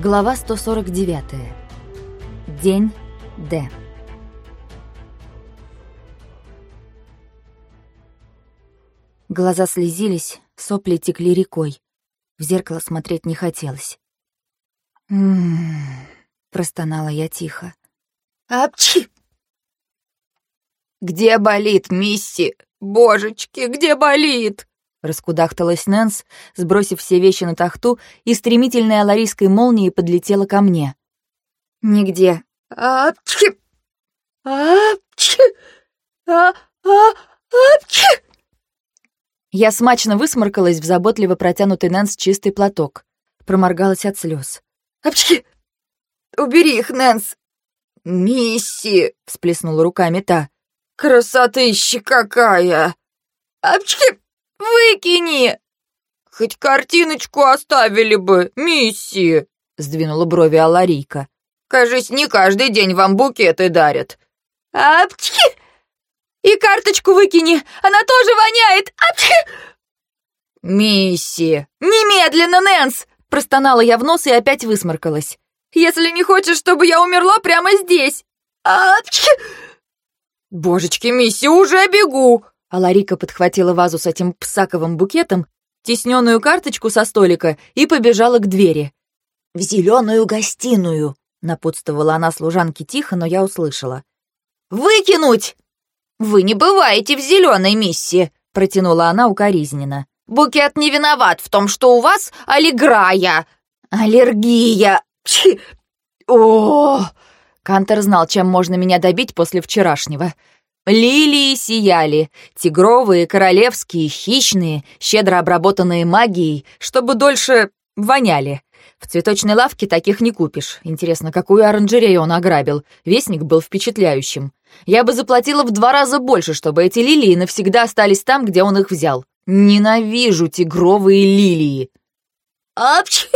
Глава 149. День Д. Глаза слезились, сопли текли рекой. В зеркало смотреть не хотелось. «М-м-м», простонала я тихо. «Апчи!» «Где болит, мисси? Божечки, где болит?» Раскудахталась Нэнс, сбросив все вещи на тахту, и стремительной аларийской молнией подлетела ко мне. «Нигде». «Апчи! Апчи! А, а, апчи!» Я смачно высморкалась в заботливо протянутый Нэнс чистый платок. Проморгалась от слез. «Апчи! Убери их, Нэнс!» «Мисси!» — всплеснула руками та. «Красотыща какая!» «Апчи! Выкини!» «Хоть картиночку оставили бы, мисси!» — сдвинула брови Аларийка. «Кажись, не каждый день вам букеты дарят». «Апчхи! И карточку выкини, она тоже воняет! Апчхи!» «Мисси! Немедленно, Нэнс!» — простонала я в нос и опять высморкалась. «Если не хочешь, чтобы я умерла прямо здесь!» «Апчхи!» «Божечки, мисси, уже бегу!» А Ларика подхватила вазу с этим псаковым букетом, тесненную карточку со столика и побежала к двери. «В зеленую гостиную!» — напутствовала она служанке тихо, но я услышала. «Выкинуть!» «Вы не бываете в зеленой миссии!» — протянула она укоризненно. «Букет не виноват в том, что у вас аллеграя!» «Аллергия!» Чи! О! Кантер знал, чем можно меня добить после вчерашнего. Лилии сияли, тигровые, королевские, хищные, щедро обработанные магией, чтобы дольше воняли. В цветочной лавке таких не купишь. Интересно, какую оранжерею он ограбил? Вестник был впечатляющим. Я бы заплатила в два раза больше, чтобы эти лилии навсегда остались там, где он их взял. Ненавижу тигровые лилии. Апчхи!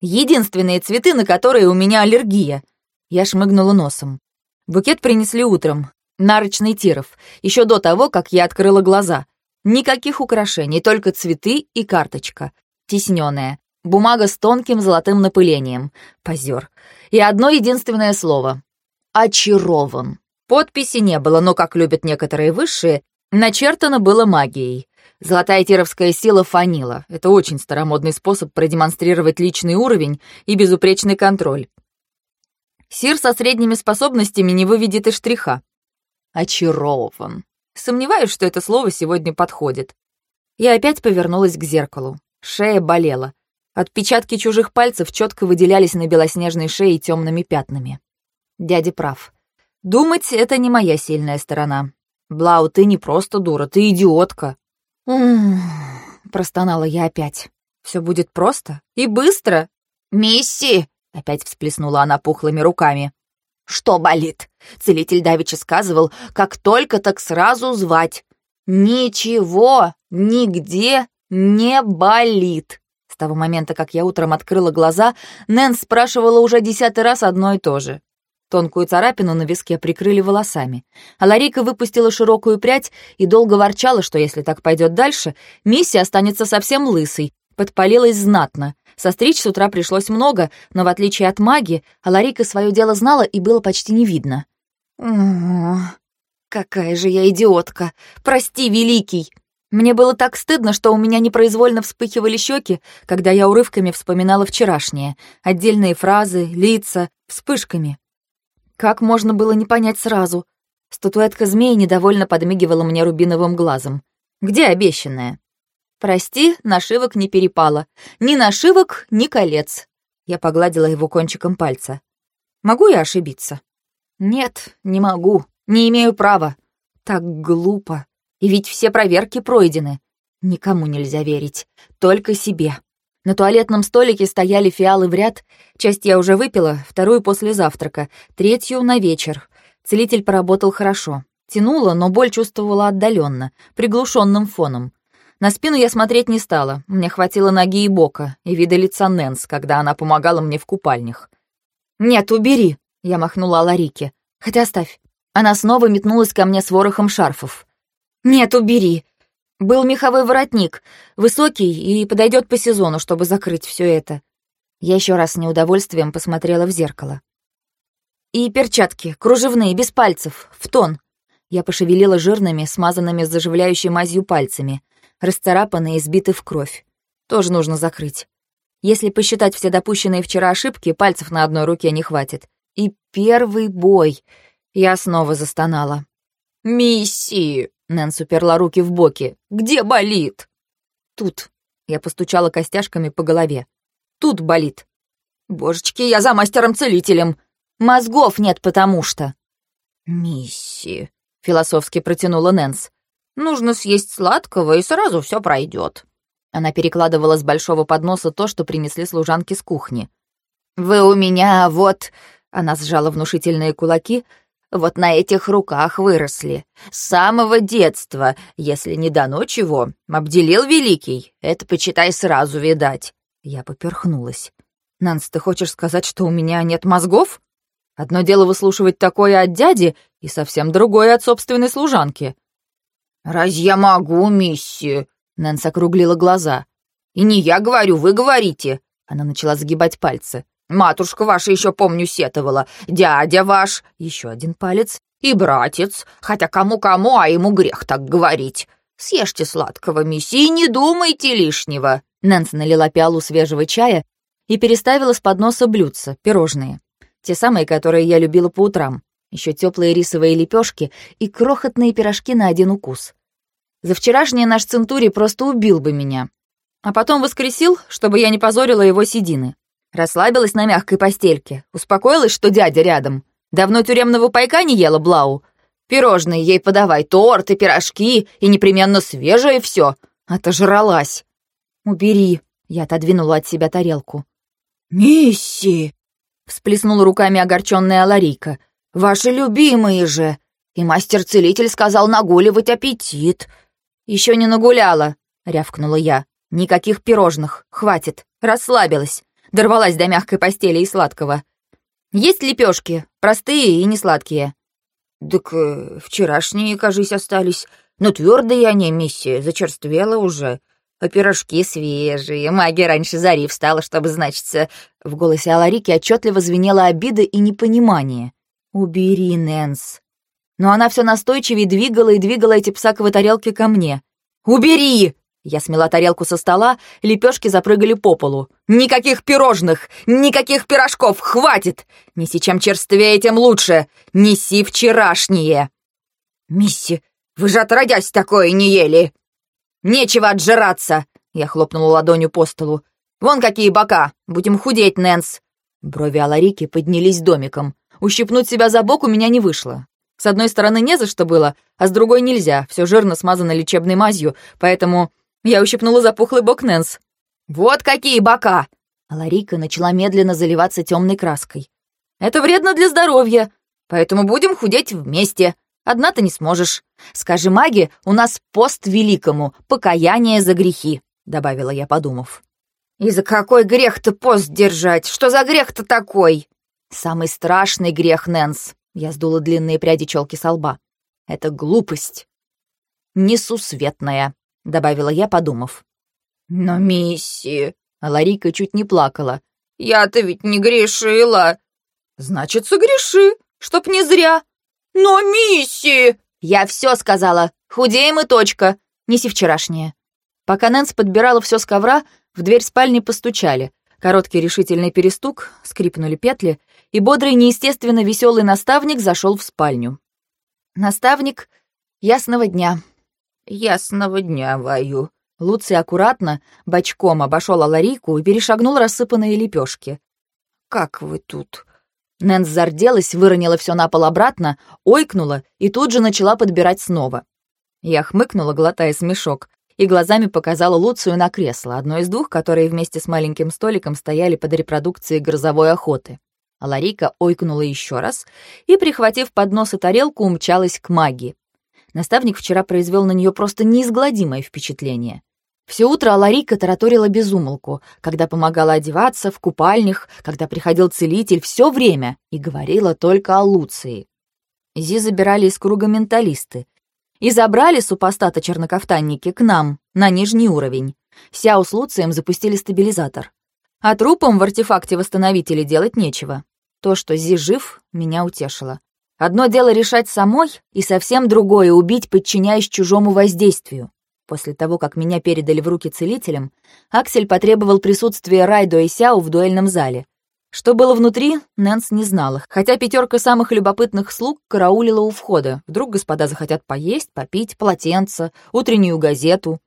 Единственные цветы, на которые у меня аллергия. Я шмыгнула носом. Букет принесли утром нарочный тиров, еще до того, как я открыла глаза. Никаких украшений, только цветы и карточка. Тесненная. Бумага с тонким золотым напылением. Позер. И одно единственное слово. Очарован. Подписи не было, но, как любят некоторые высшие, начертано было магией. Золотая тировская сила фанила. Это очень старомодный способ продемонстрировать личный уровень и безупречный контроль. Сир со средними способностями не выведет и штриха очарован. Сомневаюсь, что это слово сегодня подходит. Я опять повернулась к зеркалу. Шея болела. Отпечатки чужих пальцев четко выделялись на белоснежной шее темными пятнами. Дядя прав. Думать — это не моя сильная сторона. Блау, ты не просто дура, ты идиотка. Простонала я опять. Все будет просто и быстро. «Мисси!» — опять всплеснула она пухлыми руками. «Что болит?» Целитель Давича сказывал, как только так сразу звать. «Ничего нигде не болит». С того момента, как я утром открыла глаза, Нэн спрашивала уже десятый раз одно и то же. Тонкую царапину на виске прикрыли волосами. А Ларика выпустила широкую прядь и долго ворчала, что если так пойдет дальше, миссия останется совсем лысой, подпалилась знатно. Состричь с утра пришлось много, но в отличие от маги, Аларика свое дело знала и было почти не видно. «О, какая же я идиотка! Прости, великий!» Мне было так стыдно, что у меня непроизвольно вспыхивали щеки, когда я урывками вспоминала вчерашнее. Отдельные фразы, лица, вспышками. Как можно было не понять сразу? Статуэтка змеи недовольно подмигивала мне рубиновым глазом. «Где обещанная?» Прости, нашивок не перепало. Ни нашивок, ни колец. Я погладила его кончиком пальца. Могу я ошибиться? Нет, не могу. Не имею права. Так глупо. И ведь все проверки пройдены. Никому нельзя верить. Только себе. На туалетном столике стояли фиалы в ряд. Часть я уже выпила, вторую после завтрака, третью на вечер. Целитель поработал хорошо. Тянуло, но боль чувствовала отдаленно, приглушенным фоном. На спину я смотреть не стала, мне хватило ноги и бока, и вида лица Нэнс, когда она помогала мне в купальнях. «Нет, убери!» — я махнула Ларике. «Хотя оставь». Она снова метнулась ко мне с ворохом шарфов. «Нет, убери!» Был меховой воротник, высокий и подойдет по сезону, чтобы закрыть все это. Я еще раз с неудовольствием посмотрела в зеркало. И перчатки, кружевные, без пальцев, в тон. Я пошевелила жирными, смазанными заживляющей мазью пальцами, расцарапанные и сбиты в кровь. Тоже нужно закрыть. Если посчитать все допущенные вчера ошибки, пальцев на одной руке не хватит. И первый бой. Я снова застонала. «Мисси!» — Нэнс уперла руки в боки. «Где болит?» «Тут». Я постучала костяшками по голове. «Тут болит». «Божечки, я за мастером-целителем!» «Мозгов нет, потому что...» «Мисси», — философски протянула Нэнс. «Нужно съесть сладкого, и сразу все пройдет». Она перекладывала с большого подноса то, что принесли служанки с кухни. «Вы у меня вот...» — она сжала внушительные кулаки — вот на этих руках выросли. С самого детства, если не дано чего. Обделил великий. Это, почитай, сразу видать. Я поперхнулась. «Нанс, ты хочешь сказать, что у меня нет мозгов? Одно дело выслушивать такое от дяди, и совсем другое от собственной служанки». «Раз я могу, мисси?» Нэнс округлила глаза. «И не я говорю, вы говорите». Она начала загибать пальцы. Матушка ваша еще, помню, сетовала. Дядя ваш, еще один палец, и братец. Хотя кому-кому, а ему грех так говорить. Съешьте сладкого, мисси, и не думайте лишнего». Нэнс налила пиалу свежего чая и переставила с подноса блюдца, пирожные. Те самые, которые я любила по утрам. Еще теплые рисовые лепешки и крохотные пирожки на один укус. За вчерашнее наш Центурий просто убил бы меня. А потом воскресил, чтобы я не позорила его седины. Расслабилась на мягкой постельке, успокоилась, что дядя рядом. Давно тюремного пайка не ела Блау. Пирожные ей подавай, торт и пирожки, и непременно свежее все. Отожралась. «Убери», — я отодвинула от себя тарелку. «Мисси!» — всплеснула руками огорченная Ларика. «Ваши любимые же! И мастер-целитель сказал нагуливать аппетит!» «Еще не нагуляла!» — рявкнула я. «Никаких пирожных, хватит, расслабилась дорвалась до мягкой постели и сладкого. Есть лепешки, простые и не сладкие. Так э, вчерашние, кажись, остались. Но твердые они, миссия, зачерствела уже. А пирожки свежие. Магия раньше зари встала, чтобы значиться. В голосе Аларики отчетливо звенела обида и непонимание. «Убери, Нэнс». Но она все настойчивее двигала и двигала эти псаковые тарелки ко мне. «Убери!» Я смела тарелку со стола, лепешки запрыгали по полу. «Никаких пирожных! Никаких пирожков! Хватит! Неси чем черствее, тем лучше! Неси вчерашние!» «Мисси, вы же отродясь такое не ели!» «Нечего отжираться!» Я хлопнула ладонью по столу. «Вон какие бока! Будем худеть, Нэнс!» Брови Аларики поднялись домиком. Ущипнуть себя за бок у меня не вышло. С одной стороны не за что было, а с другой нельзя, все жирно смазано лечебной мазью, поэтому я ущипнула запухлый бок Нэнс. «Вот какие бока!» Ларика начала медленно заливаться темной краской. «Это вредно для здоровья, поэтому будем худеть вместе. Одна ты не сможешь. Скажи маге, у нас пост великому, покаяние за грехи», — добавила я, подумав. «И за какой грех-то пост держать? Что за грех-то такой?» «Самый страшный грех, Нэнс», — я сдула длинные пряди челки со лба. «Это глупость. Несусветная. — добавила я, подумав. «Но, мисси...» Ларика чуть не плакала. «Я-то ведь не грешила!» «Значит, согреши, чтоб не зря!» «Но, мисси...» «Я все сказала. Худеем и точка. Неси вчерашнее». Пока Нэнс подбирала все с ковра, в дверь спальни постучали. Короткий решительный перестук, скрипнули петли, и бодрый, неестественно веселый наставник зашел в спальню. Наставник ясного дня, «Ясного дня, Ваю». Луций аккуратно, бочком обошел Аларику и перешагнул рассыпанные лепешки. «Как вы тут?» Нэнс зарделась, выронила все на пол обратно, ойкнула и тут же начала подбирать снова. Я хмыкнула, глотая смешок, и глазами показала Луцию на кресло, одно из двух, которые вместе с маленьким столиком стояли под репродукцией грозовой охоты. А Ларика ойкнула еще раз и, прихватив поднос и тарелку, умчалась к магии. Наставник вчера произвел на нее просто неизгладимое впечатление. Все утро Аларика тараторила безумолку, когда помогала одеваться, в купальнях, когда приходил целитель, все время, и говорила только о Луции. Зи забирали из круга менталисты. И забрали супостата-чернокофтанники к нам, на нижний уровень. Сяо с Луцием запустили стабилизатор. А трупам в артефакте восстановителя делать нечего. То, что Зи жив, меня утешило. Одно дело решать самой, и совсем другое — убить, подчиняясь чужому воздействию. После того, как меня передали в руки целителям, Аксель потребовал присутствия Райдо и Сяо в дуэльном зале. Что было внутри, Нэнс не знала, хотя пятерка самых любопытных слуг караулила у входа. Вдруг господа захотят поесть, попить, полотенце, утреннюю газету.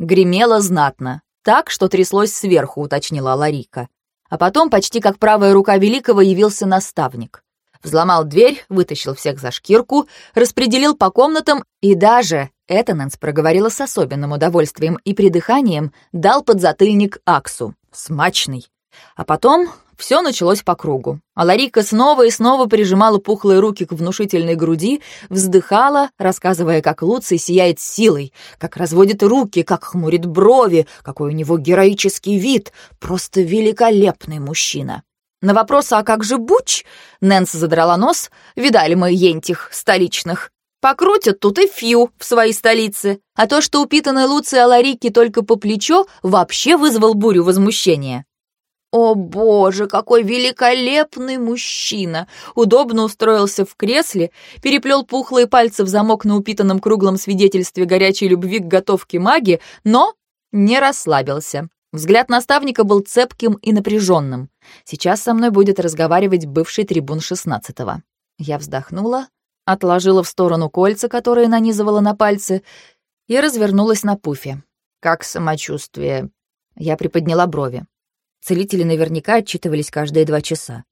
Гремело знатно, так, что тряслось сверху, уточнила Ларика. А потом, почти как правая рука Великого, явился наставник. Взломал дверь, вытащил всех за шкирку, распределил по комнатам и даже, это Нэнс проговорила с особенным удовольствием и придыханием, дал подзатыльник Аксу. Смачный. А потом все началось по кругу. А Ларика снова и снова прижимала пухлые руки к внушительной груди, вздыхала, рассказывая, как Луций сияет силой, как разводит руки, как хмурит брови, какой у него героический вид. Просто великолепный мужчина. На вопрос «А как же Буч?» Нэнс задрала нос. Видали мы ентих столичных. Покрутят тут и фью в своей столице. А то, что упитанный Луций Аларики только по плечо, вообще вызвал бурю возмущения. О боже, какой великолепный мужчина! Удобно устроился в кресле, переплел пухлые пальцы в замок на упитанном круглом свидетельстве горячей любви к готовке маги, но не расслабился. Взгляд наставника был цепким и напряженным. Сейчас со мной будет разговаривать бывший трибун шестнадцатого. Я вздохнула, отложила в сторону кольца, которые нанизывала на пальцы, и развернулась на пуфе. «Как самочувствие?» Я приподняла брови. Целители наверняка отчитывались каждые два часа.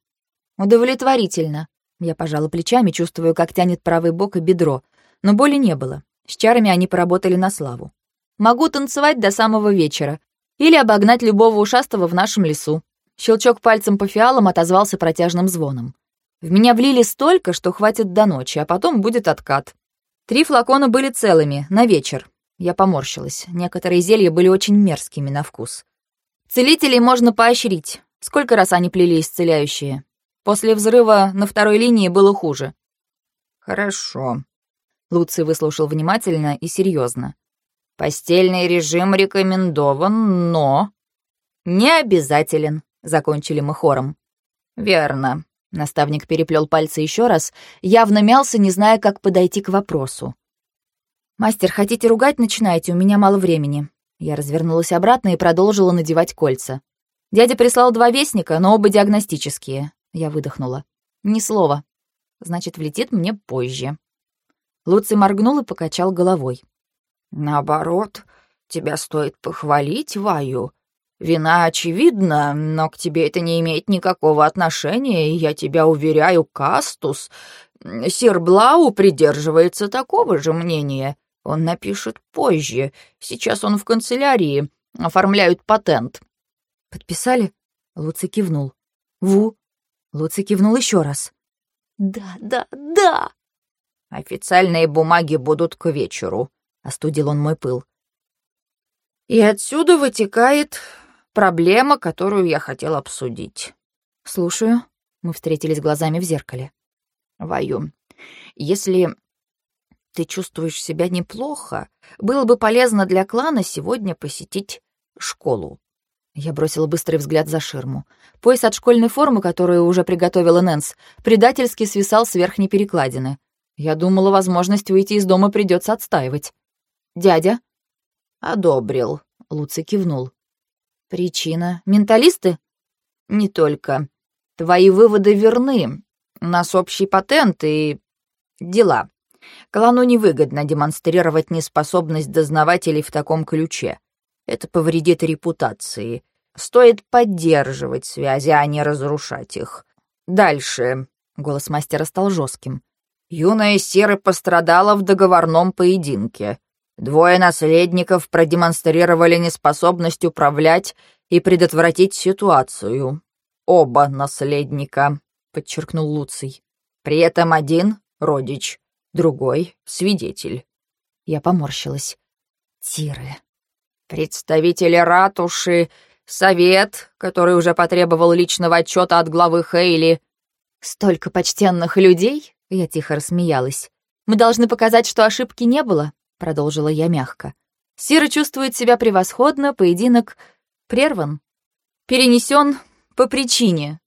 «Удовлетворительно». Я пожала плечами, чувствую, как тянет правый бок и бедро, но боли не было. С чарами они поработали на славу. Могу танцевать до самого вечера, или обогнать любого ушастого в нашем лесу. Щелчок пальцем по фиалам отозвался протяжным звоном. В меня влили столько, что хватит до ночи, а потом будет откат. Три флакона были целыми, на вечер. Я поморщилась. Некоторые зелья были очень мерзкими на вкус. Целителей можно поощрить. Сколько раз они плели исцеляющие? После взрыва на второй линии было хуже. Хорошо. Луций выслушал внимательно и серьезно. Постельный режим рекомендован, но... Не обязателен, закончили мы хором. Верно. Наставник переплел пальцы еще раз, явно мялся, не зная, как подойти к вопросу. «Мастер, хотите ругать, начинайте, у меня мало времени». Я развернулась обратно и продолжила надевать кольца. Дядя прислал два вестника, но оба диагностические. Я выдохнула. Ни слова. Значит, влетит мне позже. Луций моргнул и покачал головой. Наоборот, тебя стоит похвалить, Ваю. Вина очевидна, но к тебе это не имеет никакого отношения, и я тебя уверяю, Кастус. Сир Блау придерживается такого же мнения. Он напишет позже. Сейчас он в канцелярии. Оформляют патент. Подписали? Луци кивнул. Ву. Луци кивнул еще раз. Да, да, да. Официальные бумаги будут к вечеру остудил он мой пыл. И отсюда вытекает проблема, которую я хотел обсудить. Слушаю. Мы встретились глазами в зеркале. Ваю, если ты чувствуешь себя неплохо, было бы полезно для клана сегодня посетить школу. Я бросила быстрый взгляд за ширму. Пояс от школьной формы, которую уже приготовила Нэнс, предательски свисал с верхней перекладины. Я думала, возможность выйти из дома придется отстаивать. «Дядя?» «Одобрил», — Луций кивнул. «Причина? Менталисты?» «Не только. Твои выводы верны. У нас общий патент и... дела. Клану невыгодно демонстрировать неспособность дознавателей в таком ключе. Это повредит репутации. Стоит поддерживать связи, а не разрушать их. Дальше...» — голос мастера стал жестким. «Юная Сера пострадала в договорном поединке. Двое наследников продемонстрировали неспособность управлять и предотвратить ситуацию. Оба наследника, подчеркнул Луций. При этом один — родич, другой — свидетель. Я поморщилась. Тиры. Представители ратуши, совет, который уже потребовал личного отчета от главы Хейли. Столько почтенных людей, я тихо рассмеялась. Мы должны показать, что ошибки не было, — продолжила я мягко. «Сира чувствует себя превосходно, поединок прерван». перенесен по причине.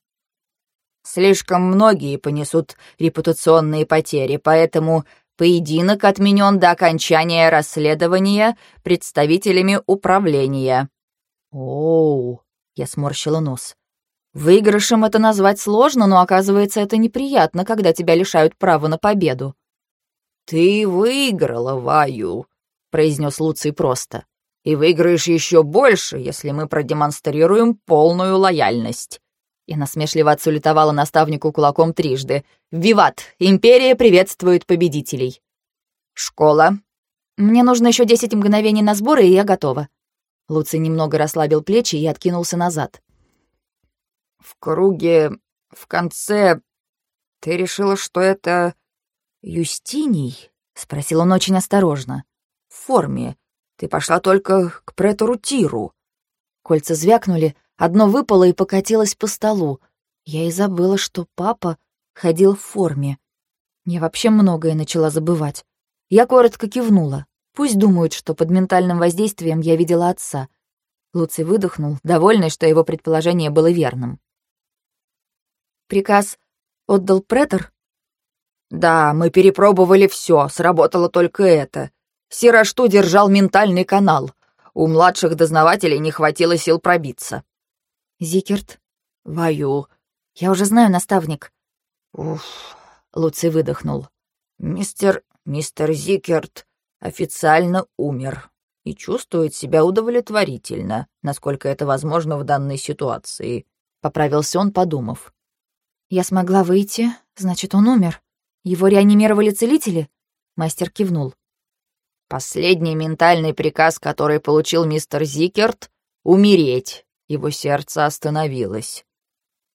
Слишком многие понесут репутационные потери, поэтому поединок отменен до окончания расследования представителями управления. Оу, я сморщила нос. Выигрышем это назвать сложно, но оказывается, это неприятно, когда тебя лишают права на победу. Ты выиграла, Ваю, произнес Луций просто. И выиграешь еще больше, если мы продемонстрируем полную лояльность и насмешливо отсулетовала наставнику кулаком трижды. «Виват! Империя приветствует победителей!» «Школа!» «Мне нужно еще десять мгновений на сборы, и я готова». Луций немного расслабил плечи и откинулся назад. «В круге... в конце... ты решила, что это... Юстиний?» — спросил он очень осторожно. «В форме. Ты пошла только к претору Тиру». Кольца звякнули, Одно выпало и покатилось по столу. Я и забыла, что папа ходил в форме. Я вообще многое начала забывать. Я коротко кивнула. Пусть думают, что под ментальным воздействием я видела отца. Луций выдохнул, довольный, что его предположение было верным. «Приказ отдал претор?» «Да, мы перепробовали все, сработало только это. Сирашту держал ментальный канал. У младших дознавателей не хватило сил пробиться. Зикерт. Ваю. Я уже знаю, наставник. Уф. Луций выдохнул. Мистер... мистер Зикерт официально умер и чувствует себя удовлетворительно, насколько это возможно в данной ситуации. Поправился он, подумав. Я смогла выйти, значит, он умер. Его реанимировали целители? Мастер кивнул. Последний ментальный приказ, который получил мистер Зикерт — умереть. Его сердце остановилось.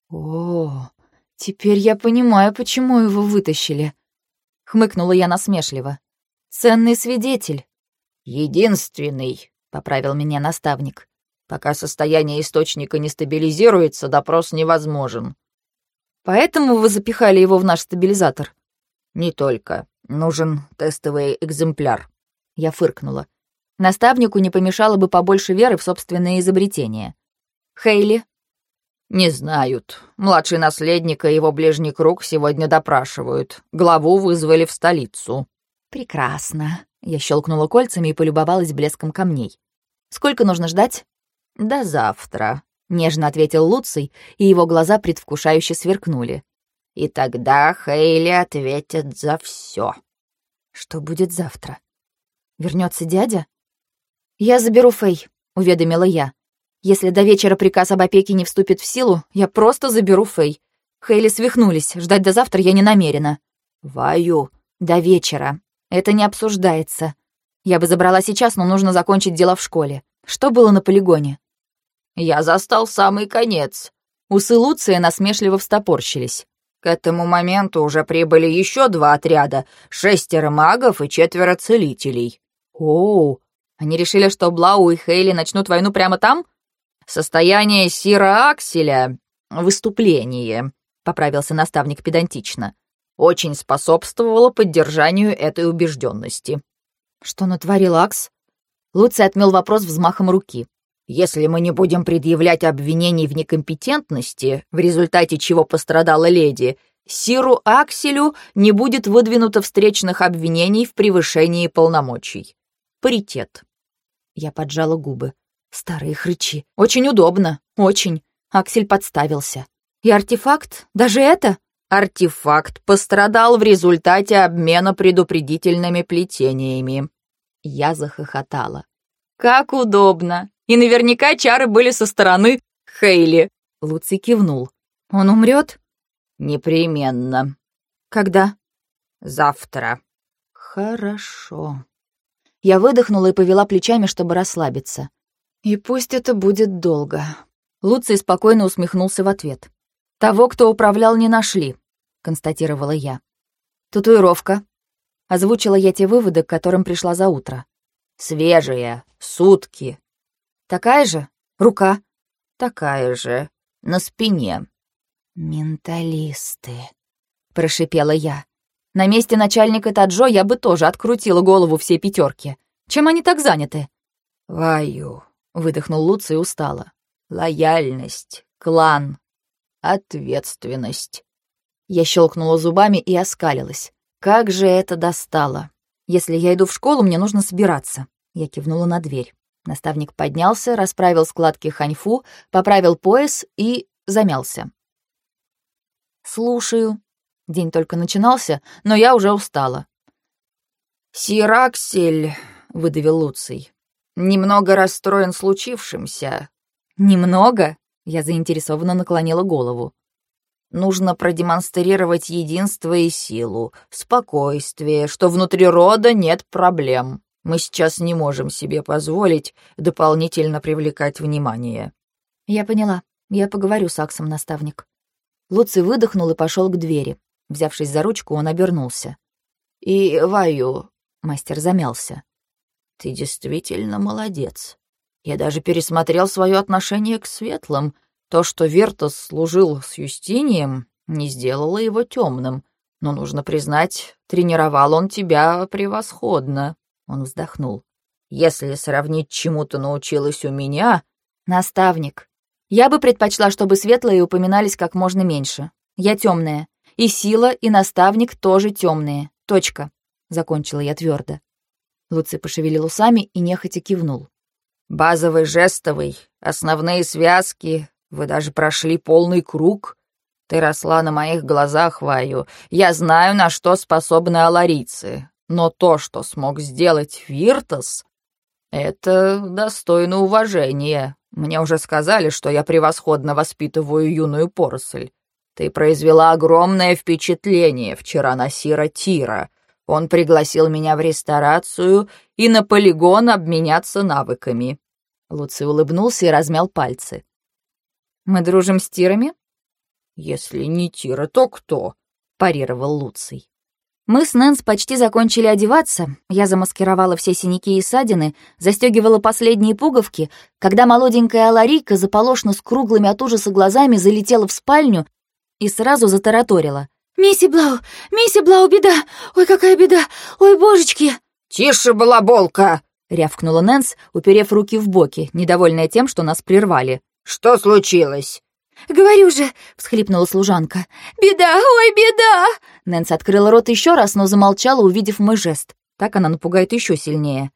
«О, теперь я понимаю, почему его вытащили», — хмыкнула я насмешливо. «Ценный свидетель». «Единственный», — поправил меня наставник. «Пока состояние источника не стабилизируется, допрос невозможен». «Поэтому вы запихали его в наш стабилизатор?» «Не только. Нужен тестовый экземпляр». Я фыркнула. Наставнику не помешало бы побольше веры в собственное изобретение. Хейли?» «Не знают. Младший наследник и его ближний круг сегодня допрашивают. Главу вызвали в столицу». «Прекрасно». Я щелкнула кольцами и полюбовалась блеском камней. «Сколько нужно ждать?» «До завтра», — нежно ответил Луций, и его глаза предвкушающе сверкнули. «И тогда Хейли ответит за все. «Что будет завтра? Вернется дядя?» «Я заберу Фэй», — уведомила я. Если до вечера приказ об опеке не вступит в силу, я просто заберу Фэй. Хейли свихнулись, ждать до завтра я не намерена. Ваю. До вечера. Это не обсуждается. Я бы забрала сейчас, но нужно закончить дела в школе. Что было на полигоне? Я застал самый конец. Усы Луция насмешливо встопорщились. К этому моменту уже прибыли еще два отряда, шестеро магов и четверо целителей. Оу, они решили, что Блау и Хейли начнут войну прямо там? «Состояние Сира Акселя — выступление», — поправился наставник педантично, «очень способствовало поддержанию этой убежденности». «Что натворил Акс?» Луций отмел вопрос взмахом руки. «Если мы не будем предъявлять обвинений в некомпетентности, в результате чего пострадала леди, Сиру Акселю не будет выдвинуто встречных обвинений в превышении полномочий. Паритет». Я поджала губы. Старые хрычи. Очень удобно. Очень. Аксель подставился. И артефакт? Даже это? Артефакт пострадал в результате обмена предупредительными плетениями. Я захохотала. Как удобно. И наверняка чары были со стороны Хейли. Луций кивнул. Он умрет? Непременно. Когда? Завтра. Хорошо. Я выдохнула и повела плечами, чтобы расслабиться. И пусть это будет долго. Луций спокойно усмехнулся в ответ. Того, кто управлял, не нашли, констатировала я. Татуировка. Озвучила я те выводы, к которым пришла за утро. Свежая, сутки. Такая же? Рука? Такая же. На спине. Менталисты, прошипела я. На месте начальника Таджо я бы тоже открутила голову всей пятерки. Чем они так заняты? Ваю, — выдохнул Луций устало. лояльность, клан, ответственность. Я щелкнула зубами и оскалилась. Как же это достало. Если я иду в школу, мне нужно собираться. Я кивнула на дверь. Наставник поднялся, расправил складки ханьфу, поправил пояс и замялся. «Слушаю». День только начинался, но я уже устала. «Сираксель», — выдавил Луций, — «немного расстроен случившимся». «Немного?» — я заинтересованно наклонила голову. «Нужно продемонстрировать единство и силу, спокойствие, что внутри рода нет проблем. Мы сейчас не можем себе позволить дополнительно привлекать внимание». «Я поняла. Я поговорю с Аксом, наставник». Луций выдохнул и пошел к двери. Взявшись за ручку, он обернулся. «И, Ваю, Мастер замялся. «Ты действительно молодец. Я даже пересмотрел свое отношение к светлым. То, что Вертос служил с Юстинием, не сделало его темным. Но нужно признать, тренировал он тебя превосходно». Он вздохнул. «Если сравнить, чему ты научилась у меня...» «Наставник. Я бы предпочла, чтобы светлые упоминались как можно меньше. Я темная. И сила, и наставник тоже темные. Точка закончила я твердо. Луций пошевелил усами и нехотя кивнул. «Базовый жестовый, основные связки, вы даже прошли полный круг. Ты росла на моих глазах, Ваю. Я знаю, на что способны аларийцы, но то, что смог сделать Виртос, это достойно уважения. Мне уже сказали, что я превосходно воспитываю юную поросль. Ты произвела огромное впечатление вчера на Сира Тира. Он пригласил меня в ресторацию и на полигон обменяться навыками». Луций улыбнулся и размял пальцы. «Мы дружим с тирами?» «Если не тира, то кто?» — парировал Луций. Мы с Нэнс почти закончили одеваться, я замаскировала все синяки и ссадины, застегивала последние пуговки, когда молоденькая Аларика заполошно с круглыми от ужаса глазами залетела в спальню и сразу затараторила. «Мисси Блау! Мисси Блау, беда! Ой, какая беда! Ой, божечки!» «Тише, балаболка!» — рявкнула Нэнс, уперев руки в боки, недовольная тем, что нас прервали. «Что случилось?» «Говорю же!» — всхлипнула служанка. «Беда! Ой, беда!» Нэнс открыла рот еще раз, но замолчала, увидев мой жест. Так она напугает еще сильнее.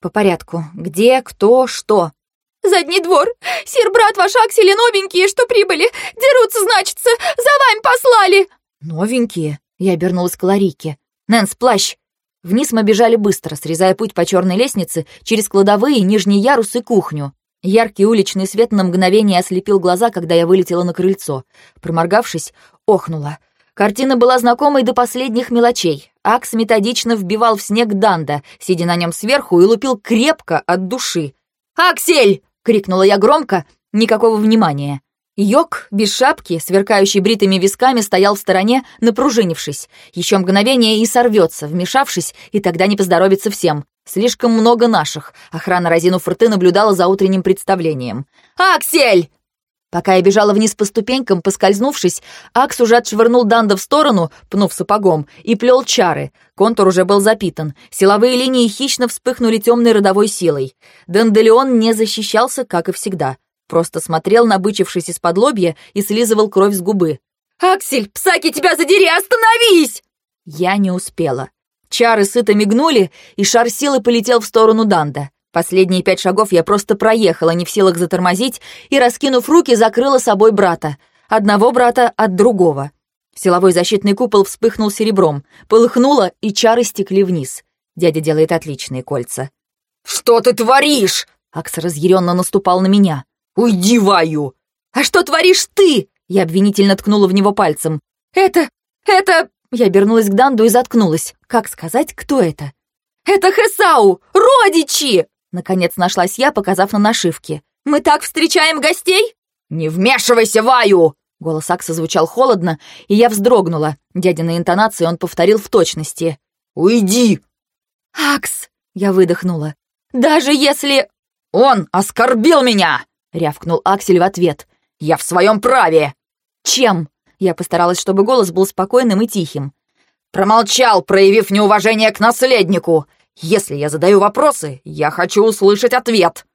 «По порядку. Где, кто, что?» «Задний двор! Сир-брат ваш Аксель новенькие, что прибыли! Дерутся, значится! За вами послали!» «Новенькие?» Я обернулась к Ларике. «Нэнс, плащ!» Вниз мы бежали быстро, срезая путь по черной лестнице через кладовые, нижний ярус и кухню. Яркий уличный свет на мгновение ослепил глаза, когда я вылетела на крыльцо. Проморгавшись, охнула. Картина была знакомой до последних мелочей. Акс методично вбивал в снег Данда, сидя на нем сверху, и лупил крепко от души. «Аксель!» — крикнула я громко, никакого внимания. Йок, без шапки, сверкающий бритыми висками, стоял в стороне, напружинившись. Еще мгновение и сорвется, вмешавшись, и тогда не поздоровится всем. Слишком много наших. Охрана, разинув рты, наблюдала за утренним представлением. «Аксель!» Пока я бежала вниз по ступенькам, поскользнувшись, Акс уже отшвырнул Данда в сторону, пнув сапогом, и плел чары. Контур уже был запитан. Силовые линии хищно вспыхнули темной родовой силой. Данделеон не защищался, как и всегда. Просто смотрел, набычившись из-под лобья, и слизывал кровь с губы. «Аксель, псаки, тебя задери, остановись!» Я не успела. Чары сыто мигнули, и шар силы полетел в сторону Данда. Последние пять шагов я просто проехала, не в силах затормозить, и, раскинув руки, закрыла собой брата. Одного брата от другого. Силовой защитный купол вспыхнул серебром, полыхнуло, и чары стекли вниз. Дядя делает отличные кольца. «Что ты творишь?» Акс разъяренно наступал на меня. «Уйди, Ваю!» «А что творишь ты?» Я обвинительно ткнула в него пальцем. «Это... это...» Я обернулась к Данду и заткнулась. Как сказать, кто это? «Это Хесау! Родичи!» Наконец нашлась я, показав на нашивки. «Мы так встречаем гостей?» «Не вмешивайся, Ваю!» Голос Акса звучал холодно, и я вздрогнула. Дядиной интонации он повторил в точности. «Уйди!» «Акс!» — я выдохнула. «Даже если...» «Он оскорбил меня!» Рявкнул Аксель в ответ. «Я в своем праве!» «Чем?» Я постаралась, чтобы голос был спокойным и тихим. «Промолчал, проявив неуважение к наследнику! Если я задаю вопросы, я хочу услышать ответ!»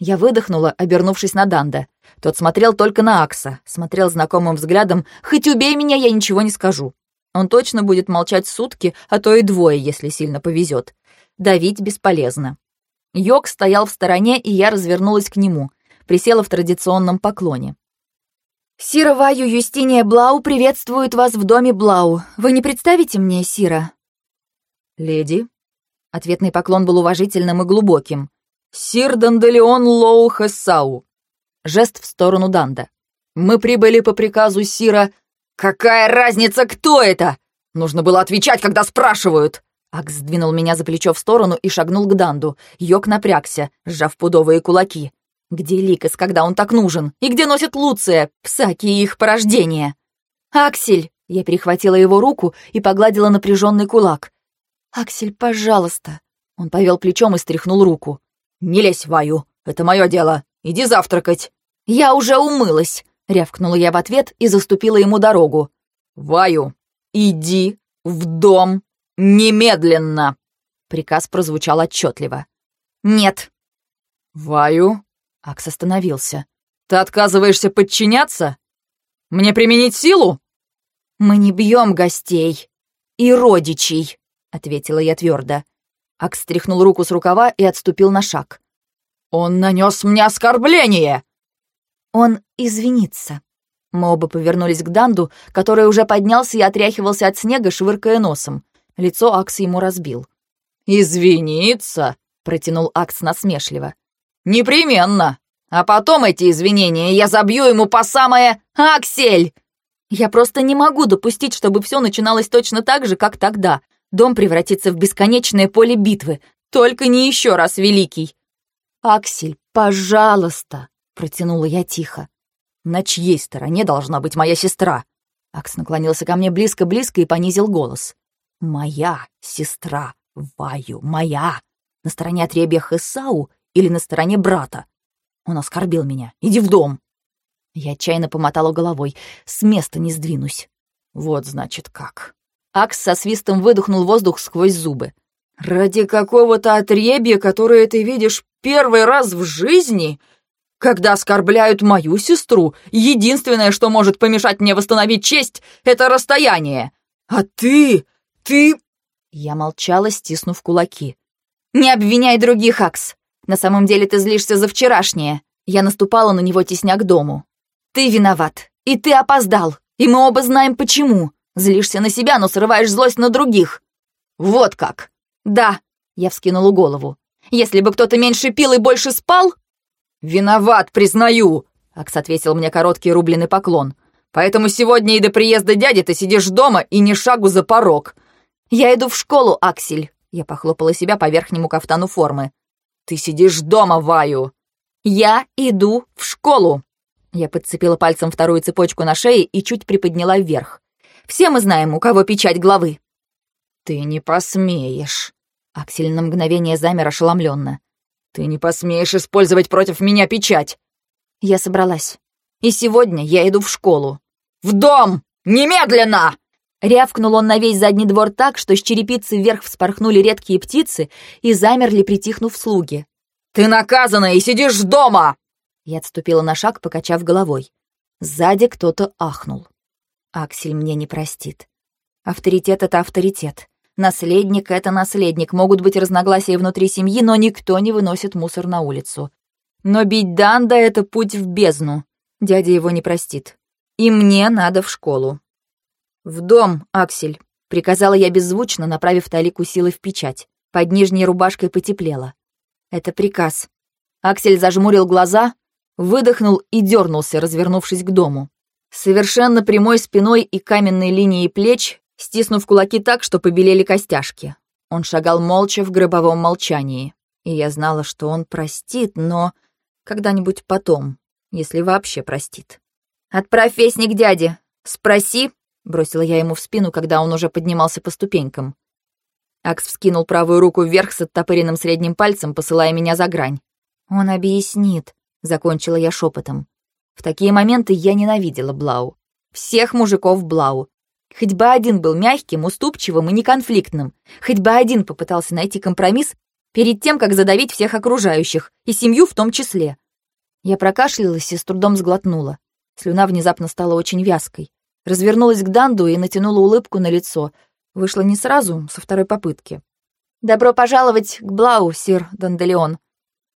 Я выдохнула, обернувшись на Данда. Тот смотрел только на Акса, смотрел знакомым взглядом «Хоть убей меня, я ничего не скажу». Он точно будет молчать сутки, а то и двое, если сильно повезет. Давить бесполезно. Йог стоял в стороне, и я развернулась к нему, присела в традиционном поклоне. «Сира Ваю Юстиния Блау приветствует вас в доме Блау. Вы не представите мне, Сира?» «Леди?» Ответный поклон был уважительным и глубоким. «Сир Данделеон Лоу Хессау». Жест в сторону Данда. «Мы прибыли по приказу Сира...» «Какая разница, кто это?» «Нужно было отвечать, когда спрашивают!» Акс сдвинул меня за плечо в сторону и шагнул к Данду. Йог напрягся, сжав пудовые кулаки. Где Ликас, когда он так нужен? И где носит Луция? Псаки и их порождение. «Аксель!» Я перехватила его руку и погладила напряженный кулак. «Аксель, пожалуйста!» Он повел плечом и стряхнул руку. «Не лезь, Ваю, это мое дело. Иди завтракать». «Я уже умылась!» — рявкнула я в ответ и заступила ему дорогу. «Ваю, иди в дом немедленно!» Приказ прозвучал отчетливо. «Нет». «Ваю?» Акс остановился. «Ты отказываешься подчиняться? Мне применить силу?» «Мы не бьем гостей и родичей», — ответила я твердо. Акс стряхнул руку с рукава и отступил на шаг. «Он нанес мне оскорбление!» «Он извинится». Мы оба повернулись к Данду, который уже поднялся и отряхивался от снега, швыркая носом. Лицо Акс ему разбил. «Извиниться?» — протянул Акс насмешливо. «Непременно! А потом эти извинения я забью ему по самое... Аксель!» «Я просто не могу допустить, чтобы все начиналось точно так же, как тогда. Дом превратится в бесконечное поле битвы. Только не еще раз, Великий!» «Аксель, пожалуйста!» — протянула я тихо. «На чьей стороне должна быть моя сестра?» Акс наклонился ко мне близко-близко и понизил голос. «Моя сестра, Ваю, моя! На стороне отребья Хесау или на стороне брата. Он оскорбил меня. Иди в дом. Я отчаянно помотала головой. С места не сдвинусь. Вот значит как. Акс со свистом выдохнул воздух сквозь зубы. «Ради какого-то отребья, которое ты видишь первый раз в жизни? Когда оскорбляют мою сестру, единственное, что может помешать мне восстановить честь, это расстояние. А ты... ты...» Я молчала, стиснув кулаки. «Не обвиняй других, Акс. На самом деле ты злишься за вчерашнее. Я наступала на него, тесня к дому. Ты виноват. И ты опоздал. И мы оба знаем, почему. Злишься на себя, но срываешь злость на других. Вот как. Да, я вскинула голову. Если бы кто-то меньше пил и больше спал... Виноват, признаю. Акс ответил мне короткий рубленый поклон. Поэтому сегодня и до приезда дяди ты сидишь дома и не шагу за порог. Я иду в школу, Аксель. Я похлопала себя по верхнему кафтану формы. «Ты сидишь дома, Ваю!» «Я иду в школу!» Я подцепила пальцем вторую цепочку на шее и чуть приподняла вверх. «Все мы знаем, у кого печать главы!» «Ты не посмеешь!» Аксель на мгновение замер ошеломленно. «Ты не посмеешь использовать против меня печать!» Я собралась. «И сегодня я иду в школу!» «В дом! Немедленно!» Рявкнул он на весь задний двор так, что с черепицы вверх вспорхнули редкие птицы и замерли, притихнув слуги. «Ты наказана и сидишь дома!» Я отступила на шаг, покачав головой. Сзади кто-то ахнул. Аксель мне не простит. Авторитет — это авторитет. Наследник — это наследник. Могут быть разногласия внутри семьи, но никто не выносит мусор на улицу. Но бить Данда — это путь в бездну. Дядя его не простит. И мне надо в школу. «В дом, Аксель», — приказала я беззвучно, направив талику силы в печать. Под нижней рубашкой потеплело. «Это приказ». Аксель зажмурил глаза, выдохнул и дернулся, развернувшись к дому. Совершенно прямой спиной и каменной линией плеч, стиснув кулаки так, что побелели костяшки. Он шагал молча в гробовом молчании. И я знала, что он простит, но когда-нибудь потом, если вообще простит. «Отправь вестник дяде. Спроси, Бросила я ему в спину, когда он уже поднимался по ступенькам. Акс вскинул правую руку вверх с оттопыренным средним пальцем, посылая меня за грань. «Он объяснит», — закончила я шепотом. В такие моменты я ненавидела Блау. Всех мужиков Блау. Хоть бы один был мягким, уступчивым и неконфликтным. Хоть бы один попытался найти компромисс перед тем, как задавить всех окружающих, и семью в том числе. Я прокашлялась и с трудом сглотнула. Слюна внезапно стала очень вязкой. Развернулась к Данду и натянула улыбку на лицо. Вышло не сразу, со второй попытки. «Добро пожаловать к Блау, сир Данделеон.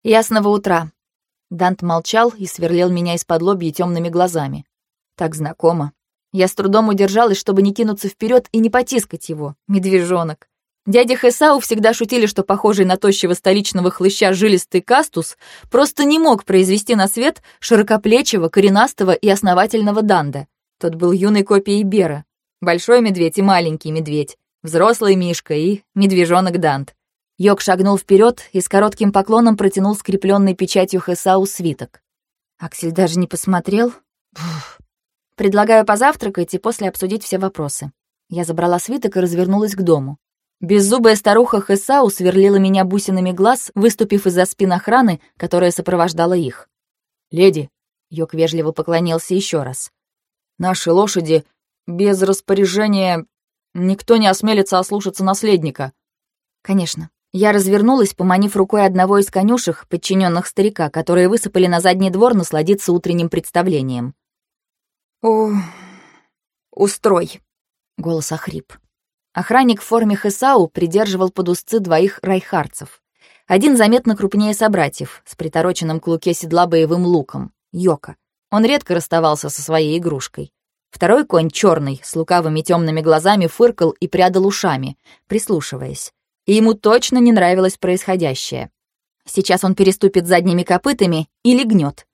Ясного утра». Дант молчал и сверлил меня из-под лобья темными глазами. Так знакомо. Я с трудом удержалась, чтобы не кинуться вперед и не потискать его, медвежонок. Дядя Хесау всегда шутили, что похожий на тощего столичного хлыща жилистый кастус просто не мог произвести на свет широкоплечего, коренастого и основательного Данда. Тот был юной копией Бера. Большой медведь и маленький медведь, взрослый Мишка и медвежонок Дант. Йог шагнул вперед и с коротким поклоном протянул скрепленный печатью Хесау свиток. Аксель даже не посмотрел. Предлагаю позавтракать и после обсудить все вопросы. Я забрала свиток и развернулась к дому. Беззубая старуха Хесау сверлила меня бусинами глаз, выступив из-за спин охраны, которая сопровождала их. «Леди», — Йок вежливо поклонился еще раз, — «наши лошади без распоряжения... Никто не осмелится ослушаться наследника». «Конечно». Я развернулась, поманив рукой одного из конюшек, подчиненных старика, которые высыпали на задний двор насладиться утренним представлением. «О, устрой», — голос охрип. Охранник в форме Хесау придерживал под узцы двоих райхарцев. Один заметно крупнее собратьев, с притороченным к луке седла боевым луком, Йока. Он редко расставался со своей игрушкой. Второй конь, черный, с лукавыми темными глазами, фыркал и прядал ушами, прислушиваясь. И ему точно не нравилось происходящее. Сейчас он переступит задними копытами и легнет.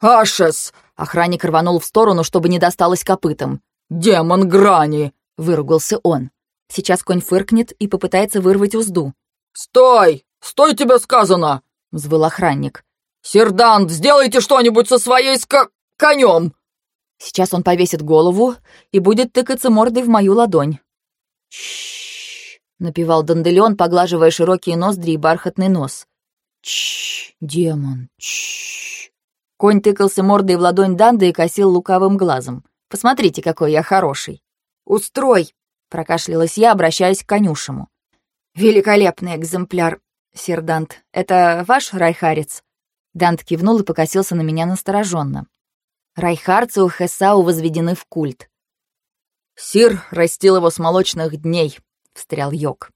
«Ашес!» — охранник рванул в сторону, чтобы не досталось копытам. «Демон грани!» — выругался он. Сейчас конь фыркнет и попытается вырвать узду. «Стой! Стой, тебе сказано!» — взвыл охранник. «Сердант, сделайте что-нибудь со своей ска... конем!» Сейчас он повесит голову и будет тыкаться мордой в мою ладонь. «Чш!» — напевал Данделеон, поглаживая широкие ноздри и бархатный нос. «Чш! Демон! Чш!» Конь тыкался мордой в ладонь Данды и косил лукавым глазом. «Посмотрите, какой я хороший!» «Устрой!» — прокашлялась я, обращаясь к конюшему. «Великолепный экземпляр, сир Дант. Это ваш райхарец?» Дант кивнул и покосился на меня настороженно. Райхарцы у Хесау возведены в культ. «Сир растил его с молочных дней», — встрял Йог.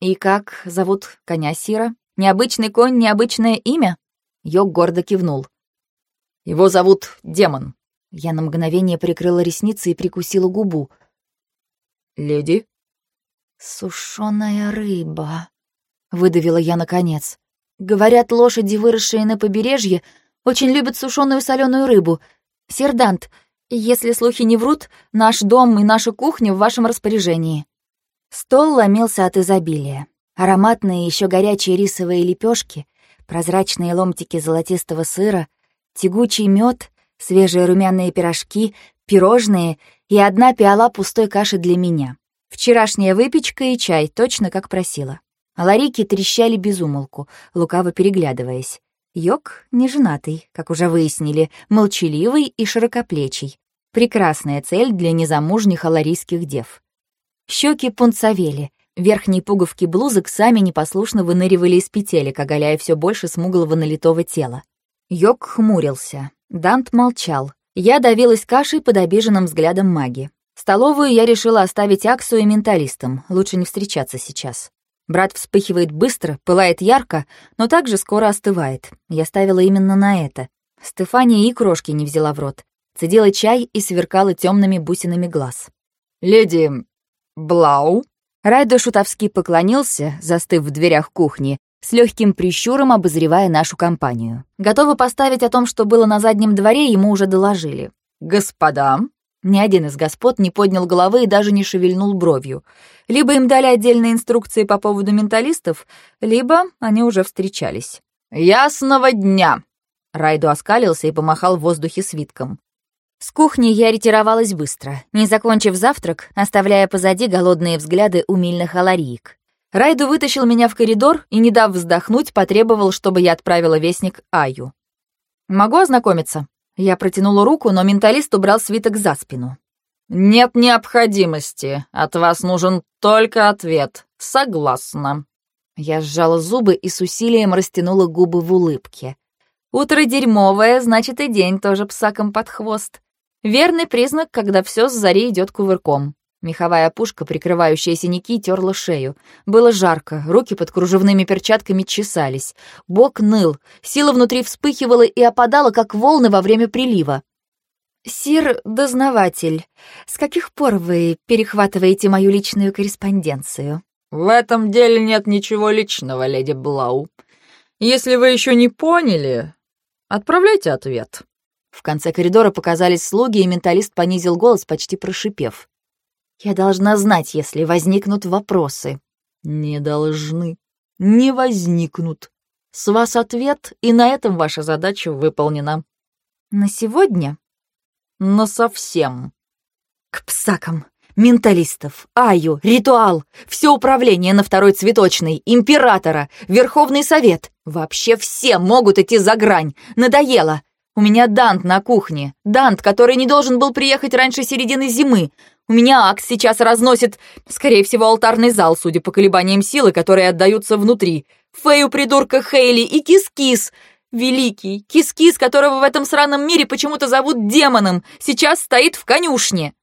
«И как зовут коня Сира? Необычный конь, необычное имя?» Йог гордо кивнул. «Его зовут Демон». Я на мгновение прикрыла ресницы и прикусила губу. «Леди?» «Сушёная рыба», — выдавила я наконец. «Говорят, лошади, выросшие на побережье, очень любят сушеную соленую рыбу. Сердант, если слухи не врут, наш дом и наша кухня в вашем распоряжении». Стол ломился от изобилия. Ароматные еще горячие рисовые лепешки, прозрачные ломтики золотистого сыра, тягучий мед, свежие румяные пирожки, пирожные и одна пиала пустой каши для меня. Вчерашняя выпечка и чай, точно как просила. А ларики трещали без умолку, лукаво переглядываясь. Йог не женатый, как уже выяснили, молчаливый и широкоплечий. Прекрасная цель для незамужних аларийских дев. Щеки пунцовели, верхние пуговки блузок сами непослушно выныривали из петелек, оголяя все больше смуглого налитого тела. Йог хмурился, Дант молчал. Я давилась кашей под обиженным взглядом маги. Столовую я решила оставить Аксу и менталистам, лучше не встречаться сейчас. Брат вспыхивает быстро, пылает ярко, но также скоро остывает. Я ставила именно на это. Стефания и крошки не взяла в рот. Цедила чай и сверкала темными бусинами глаз. «Леди Блау?» Райдо шутовски поклонился, застыв в дверях кухни, с легким прищуром обозревая нашу компанию. Готовы поставить о том, что было на заднем дворе, ему уже доложили. «Господа?» Ни один из господ не поднял головы и даже не шевельнул бровью. Либо им дали отдельные инструкции по поводу менталистов, либо они уже встречались. «Ясного дня!» Райду оскалился и помахал в воздухе свитком. С кухни я ретировалась быстро, не закончив завтрак, оставляя позади голодные взгляды умильных алариек. Райду вытащил меня в коридор и, не дав вздохнуть, потребовал, чтобы я отправила вестник Аю. «Могу ознакомиться?» Я протянула руку, но менталист убрал свиток за спину. «Нет необходимости. От вас нужен только ответ. Согласна». Я сжала зубы и с усилием растянула губы в улыбке. Утро дерьмовое, значит и день тоже псаком под хвост. Верный признак, когда все с зари идет кувырком. Меховая пушка, прикрывающая синяки, терла шею. Было жарко, руки под кружевными перчатками чесались. Бок ныл, сила внутри вспыхивала и опадала, как волны во время прилива. «Сир-дознаватель, с каких пор вы перехватываете мою личную корреспонденцию?» «В этом деле нет ничего личного, леди Блау. Если вы еще не поняли, отправляйте ответ». В конце коридора показались слуги, и менталист понизил голос, почти прошипев. «Я должна знать, если возникнут вопросы». «Не должны. Не возникнут. С вас ответ, и на этом ваша задача выполнена». «На сегодня?» «На совсем». «К псакам менталистов, Аю, ритуал, все управление на второй цветочной, императора, Верховный Совет. Вообще все могут идти за грань. Надоело. У меня Дант на кухне. Дант, который не должен был приехать раньше середины зимы. У меня Акс сейчас разносит, скорее всего, алтарный зал, судя по колебаниям силы, которые отдаются внутри. Фею придурка Хейли и Кис-Кис. Великий, Кис-Кис, которого в этом сраном мире почему-то зовут демоном, сейчас стоит в конюшне.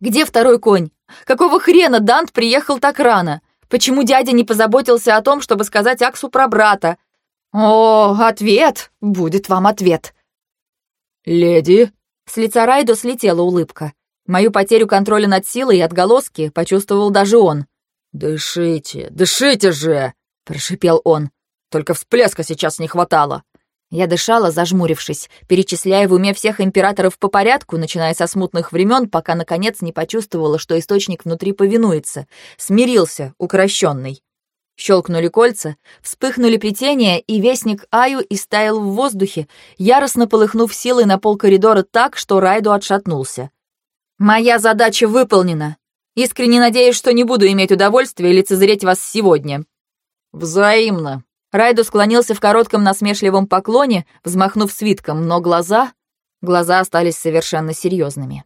Где второй конь? Какого хрена Дант приехал так рано? Почему дядя не позаботился о том, чтобы сказать Аксу про брата? О, ответ! Будет вам ответ. «Леди?» С лица Райдо слетела улыбка. Мою потерю контроля над силой и отголоски почувствовал даже он. «Дышите, дышите же!» — прошипел он. «Только всплеска сейчас не хватало!» Я дышала, зажмурившись, перечисляя в уме всех императоров по порядку, начиная со смутных времен, пока, наконец, не почувствовала, что источник внутри повинуется. Смирился, укращенный. Щелкнули кольца, вспыхнули плетения, и вестник Аю истаял в воздухе, яростно полыхнув силой на пол коридора так, что Райду отшатнулся. «Моя задача выполнена. Искренне надеюсь, что не буду иметь удовольствия лицезреть вас сегодня». «Взаимно», Райду склонился в коротком насмешливом поклоне, взмахнув свитком, но глаза... Глаза остались совершенно серьезными.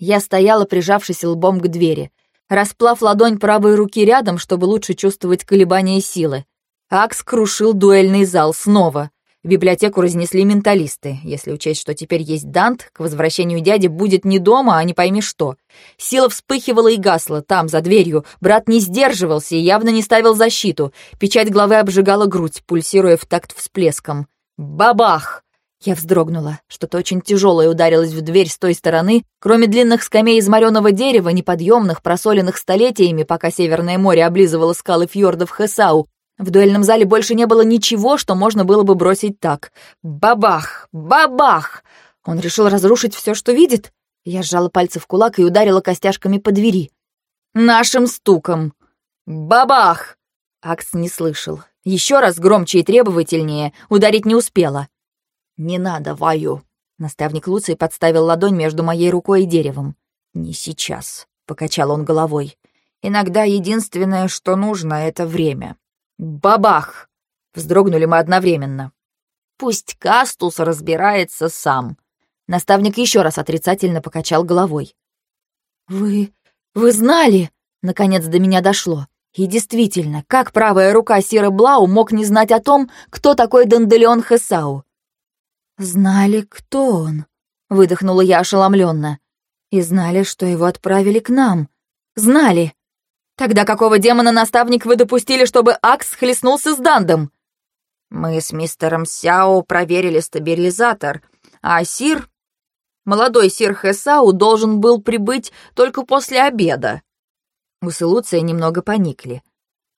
Я стояла, прижавшись лбом к двери, расплав ладонь правой руки рядом, чтобы лучше чувствовать колебания силы. Акс крушил дуэльный зал снова. Библиотеку разнесли менталисты. Если учесть, что теперь есть Дант, к возвращению дяди будет не дома, а не пойми что. Сила вспыхивала и гасла, там, за дверью. Брат не сдерживался и явно не ставил защиту. Печать главы обжигала грудь, пульсируя в такт всплеском. Бабах! Я вздрогнула. Что-то очень тяжелое ударилось в дверь с той стороны. Кроме длинных скамей из мореного дерева, неподъемных, просоленных столетиями, пока Северное море облизывало скалы фьордов Хесау, в дуэльном зале больше не было ничего, что можно было бы бросить так. Бабах! Бабах! Он решил разрушить все, что видит? Я сжала пальцы в кулак и ударила костяшками по двери. Нашим стуком. Бабах! Акс не слышал. Еще раз громче и требовательнее ударить не успела. «Не надо, Ваю!» Наставник Луций подставил ладонь между моей рукой и деревом. «Не сейчас», — покачал он головой. «Иногда единственное, что нужно, — это время. Бабах! Вздрогнули мы одновременно. Пусть Кастус разбирается сам. Наставник еще раз отрицательно покачал головой. «Вы... вы знали?» Наконец до меня дошло. И действительно, как правая рука Сира Блау мог не знать о том, кто такой Данделеон Хесау? «Знали, кто он», — выдохнула я ошеломленно. «И знали, что его отправили к нам. Знали!» Тогда какого демона наставник вы допустили, чтобы Акс схлестнулся с Дандом? Мы с мистером Сяо проверили стабилизатор, а Сир... Молодой Сир Хэсау должен был прибыть только после обеда. Усы Луция немного поникли.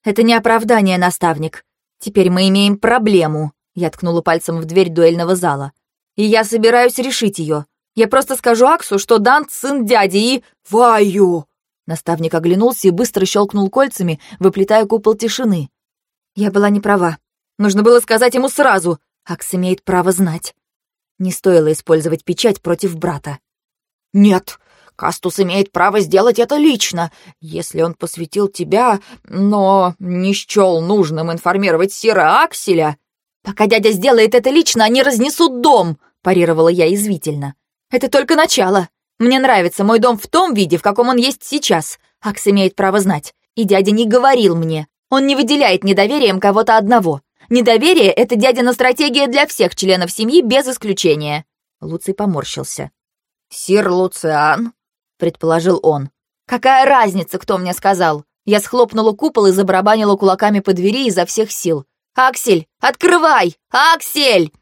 «Это не оправдание, наставник. Теперь мы имеем проблему», — я ткнула пальцем в дверь дуэльного зала. «И я собираюсь решить ее. Я просто скажу Аксу, что Дант — сын дяди и... Ваю!» Наставник оглянулся и быстро щелкнул кольцами, выплетая купол тишины. Я была не права. Нужно было сказать ему сразу. Акс имеет право знать. Не стоило использовать печать против брата. «Нет, Кастус имеет право сделать это лично, если он посвятил тебя, но не счел нужным информировать Сира Акселя. Пока дядя сделает это лично, они разнесут дом», — парировала я извительно. «Это только начало. Мне нравится мой дом в том виде, в каком он есть сейчас. Акс имеет право знать. И дядя не говорил мне. Он не выделяет недоверием кого-то одного. Недоверие — это дядина стратегия для всех членов семьи без исключения». Луций поморщился. «Сир Луциан?» — предположил он. «Какая разница, кто мне сказал?» Я схлопнула купол и забарабанила кулаками по двери изо всех сил. «Аксель, открывай! Аксель!»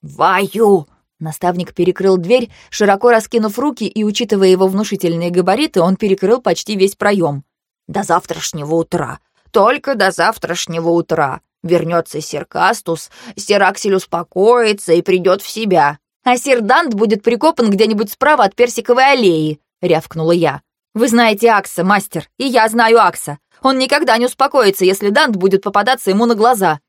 «Ваю!» Наставник перекрыл дверь, широко раскинув руки, и, учитывая его внушительные габариты, он перекрыл почти весь проем. «До завтрашнего утра! Только до завтрашнего утра! Вернется Серкастус, Сераксель успокоится и придет в себя!» «А Сердант будет прикопан где-нибудь справа от Персиковой аллеи!» — рявкнула я. «Вы знаете Акса, мастер, и я знаю Акса. Он никогда не успокоится, если Дант будет попадаться ему на глаза.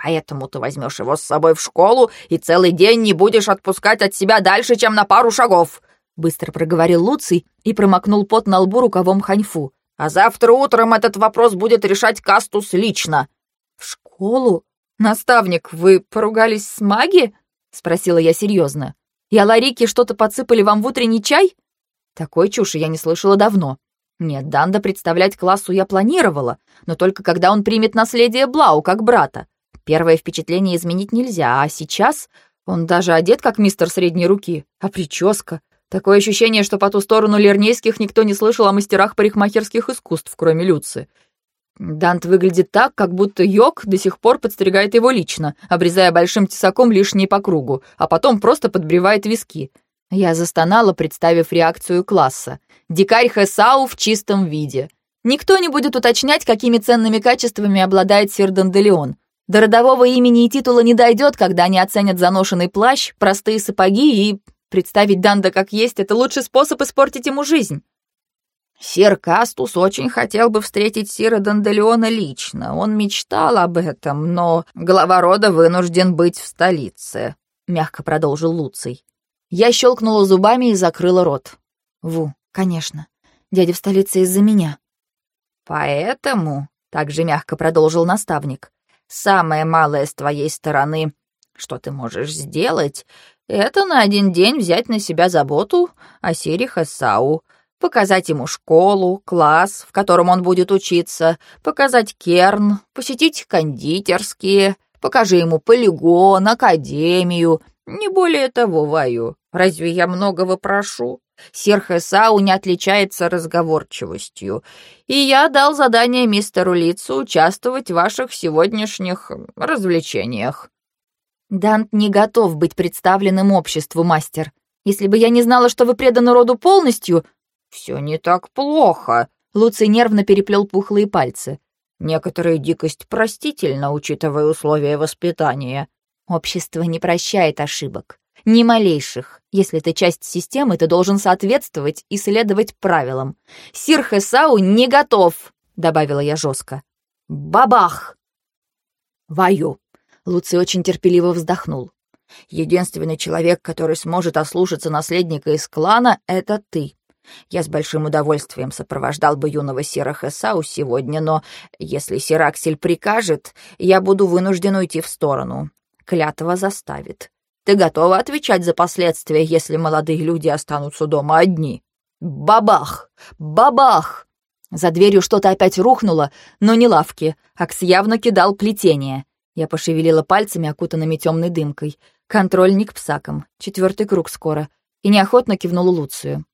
Поэтому ты возьмешь его с собой в школу и целый день не будешь отпускать от себя дальше, чем на пару шагов», — быстро проговорил Луций и промокнул пот на лбу рукавом Ханьфу. «А завтра утром этот вопрос будет решать Кастус лично». «В школу? Наставник, вы поругались с маги?» — спросила я серьезно. «И Аларики что-то подсыпали вам в утренний чай?» Такой чуши я не слышала давно. Нет, Данда представлять классу я планировала, но только когда он примет наследие Блау как брата. Первое впечатление изменить нельзя, а сейчас он даже одет как мистер средней руки. А прическа? Такое ощущение, что по ту сторону лернейских никто не слышал о мастерах парикмахерских искусств, кроме Люцы. Дант выглядит так, как будто Йок до сих пор подстригает его лично, обрезая большим тесаком лишние по кругу, а потом просто подбривает виски. Я застонала, представив реакцию класса. Дикарь Хесау в чистом виде. Никто не будет уточнять, какими ценными качествами обладает сир Данделеон. До родового имени и титула не дойдет, когда они оценят заношенный плащ, простые сапоги и... Представить Данда как есть — это лучший способ испортить ему жизнь. Сир Кастус очень хотел бы встретить Сира Данделеона лично. Он мечтал об этом, но глава рода вынужден быть в столице», — мягко продолжил Луций. Я щелкнула зубами и закрыла рот. «Ву, конечно. Дядя в столице из-за меня». «Поэтому», — также мягко продолжил наставник, Самое малое с твоей стороны, что ты можешь сделать, это на один день взять на себя заботу о Сире Хасау, показать ему школу, класс, в котором он будет учиться, показать керн, посетить кондитерские, покажи ему полигон, академию, не более того, Ваю. Разве я многого прошу? Серхе Сау не отличается разговорчивостью, и я дал задание мистеру Лицу участвовать в ваших сегодняшних развлечениях». «Дант не готов быть представленным обществу, мастер. Если бы я не знала, что вы преданы роду полностью...» «Все не так плохо», — Луций нервно переплел пухлые пальцы. «Некоторая дикость простительна, учитывая условия воспитания». «Общество не прощает ошибок. Ни малейших. Если ты часть системы, ты должен соответствовать и следовать правилам. Сир Хесау не готов, добавила я жестко. Бабах! Ваю. Луций очень терпеливо вздохнул. Единственный человек, который сможет ослушаться наследника из клана, это ты. Я с большим удовольствием сопровождал бы юного Сира Хесау сегодня, но если Сираксель прикажет, я буду вынужден уйти в сторону. Клятва заставит. Ты готова отвечать за последствия, если молодые люди останутся дома одни? Бабах! Бабах! За дверью что-то опять рухнуло, но не лавки. Акс явно кидал плетение. Я пошевелила пальцами, окутанными темной дымкой. Контрольник псаком. Четвертый круг скоро. И неохотно кивнула Луцию.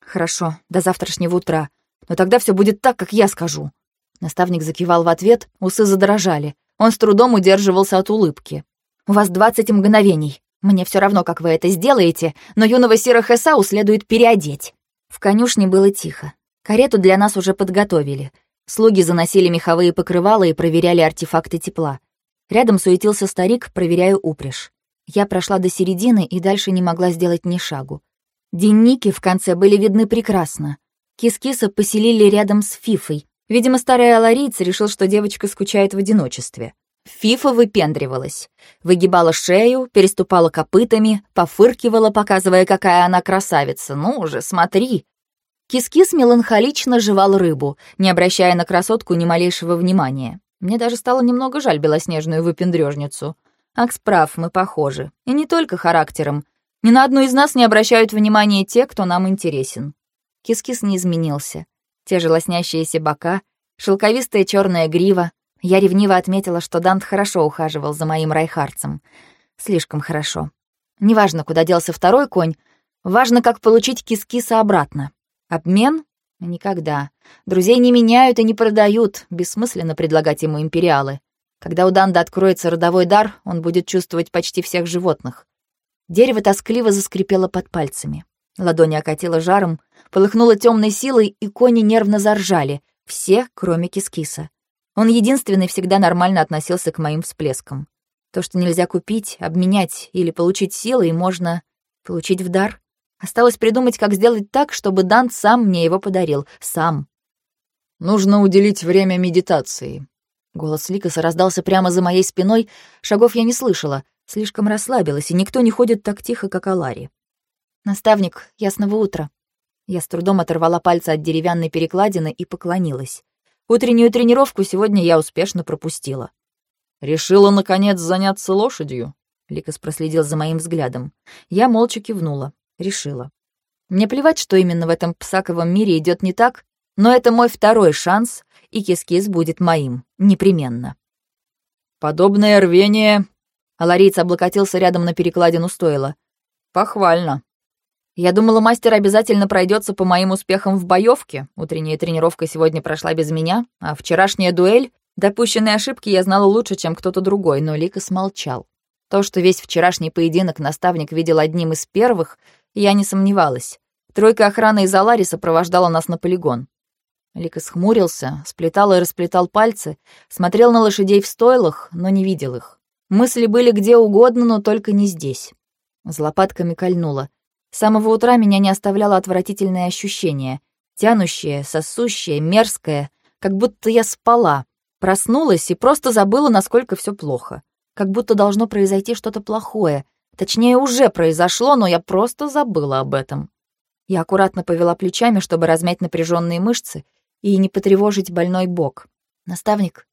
«Хорошо, до завтрашнего утра. Но тогда все будет так, как я скажу». Наставник закивал в ответ, усы задрожали. Он с трудом удерживался от улыбки. «У вас двадцать мгновений. Мне все равно, как вы это сделаете, но юного Сира Хесау следует переодеть». В конюшне было тихо. Карету для нас уже подготовили. Слуги заносили меховые покрывала и проверяли артефакты тепла. Рядом суетился старик, проверяя упряжь. Я прошла до середины и дальше не могла сделать ни шагу. Денники в конце были видны прекрасно. Кис-киса поселили рядом с Фифой. Видимо, старый аларийц решил, что девочка скучает в одиночестве. Фифа выпендривалась. Выгибала шею, переступала копытами, пофыркивала, показывая, какая она красавица. «Ну уже, смотри!» Кис-кис меланхолично жевал рыбу, не обращая на красотку ни малейшего внимания. Мне даже стало немного жаль белоснежную выпендрёжницу. Акс прав, мы похожи. И не только характером. Ни на одну из нас не обращают внимания те, кто нам интересен. Кис-кис не изменился. Те же лоснящиеся бока, шелковистая черная грива, Я ревниво отметила, что Дант хорошо ухаживал за моим Райхарцем. Слишком хорошо. Неважно, куда делся второй конь, важно, как получить кис-киса обратно. Обмен? Никогда. Друзей не меняют и не продают, бессмысленно предлагать ему империалы. Когда у Данда откроется родовой дар, он будет чувствовать почти всех животных. Дерево тоскливо заскрипело под пальцами. Ладони окатило жаром, полыхнуло темной силой, и кони нервно заржали. Все, кроме Кискиса. Он единственный всегда нормально относился к моим всплескам. То, что нельзя купить, обменять или получить силой, можно получить в дар. Осталось придумать, как сделать так, чтобы Дант сам мне его подарил. Сам. «Нужно уделить время медитации», Голос Ликаса раздался прямо за моей спиной, шагов я не слышала, слишком расслабилась, и никто не ходит так тихо, как Алари. «Наставник, ясного утра». Я с трудом оторвала пальцы от деревянной перекладины и поклонилась. Утреннюю тренировку сегодня я успешно пропустила. «Решила, наконец, заняться лошадью?» Ликас проследил за моим взглядом. Я молча кивнула. Решила. Мне плевать, что именно в этом псаковом мире идет не так, но это мой второй шанс и кис-кис будет моим, непременно. Подобное рвение... Аларийц облокотился рядом на перекладину стойла. Похвально. Я думала, мастер обязательно пройдется по моим успехам в боевке. Утренняя тренировка сегодня прошла без меня, а вчерашняя дуэль... Допущенные ошибки я знала лучше, чем кто-то другой, но Лика смолчал. То, что весь вчерашний поединок наставник видел одним из первых, я не сомневалась. Тройка охраны из Алари сопровождала нас на полигон. Лика схмурился, сплетал и расплетал пальцы, смотрел на лошадей в стойлах, но не видел их. Мысли были где угодно, но только не здесь. С лопатками кольнуло. С самого утра меня не оставляло отвратительное ощущение. Тянущее, сосущее, мерзкое, как будто я спала, проснулась и просто забыла, насколько все плохо. Как будто должно произойти что-то плохое. Точнее, уже произошло, но я просто забыла об этом. Я аккуратно повела плечами, чтобы размять напряженные мышцы, и не потревожить больной бок. «Наставник?»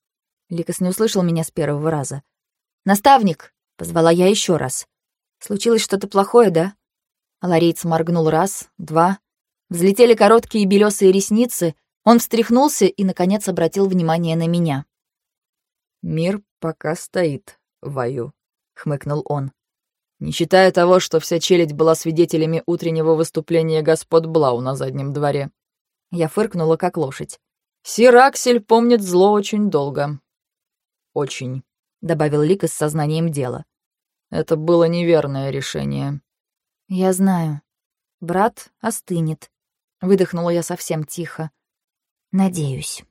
Ликас не услышал меня с первого раза. «Наставник!» — позвала я еще раз. «Случилось что-то плохое, да?» Аларейц моргнул раз, два. Взлетели короткие белесые ресницы, он встряхнулся и, наконец, обратил внимание на меня. «Мир пока стоит, Ваю», — хмыкнул он. «Не считая того, что вся челядь была свидетелями утреннего выступления господ Блау на заднем дворе. Я фыркнула, как лошадь. «Сираксель помнит зло очень долго». «Очень», — добавил Лика с сознанием дела. «Это было неверное решение». «Я знаю. Брат остынет». Выдохнула я совсем тихо. «Надеюсь».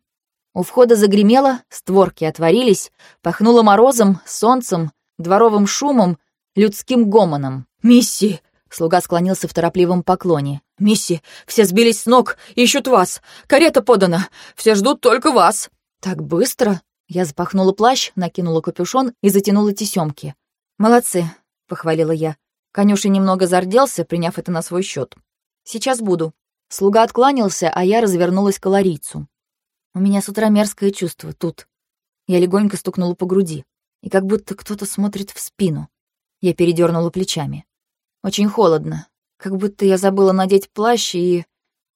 У входа загремело, створки отворились, пахнуло морозом, солнцем, дворовым шумом, людским гомоном. «Мисси!» Слуга склонился в торопливом поклоне. «Мисси, все сбились с ног, ищут вас. Карета подана, все ждут только вас». «Так быстро?» Я запахнула плащ, накинула капюшон и затянула тесемки. «Молодцы», — похвалила я. Конюший немного зарделся, приняв это на свой счет. «Сейчас буду». Слуга откланялся, а я развернулась к ларийцу. У меня с утра мерзкое чувство тут. Я легонько стукнула по груди, и как будто кто-то смотрит в спину. Я передернула плечами. Очень холодно. Как будто я забыла надеть плащ, и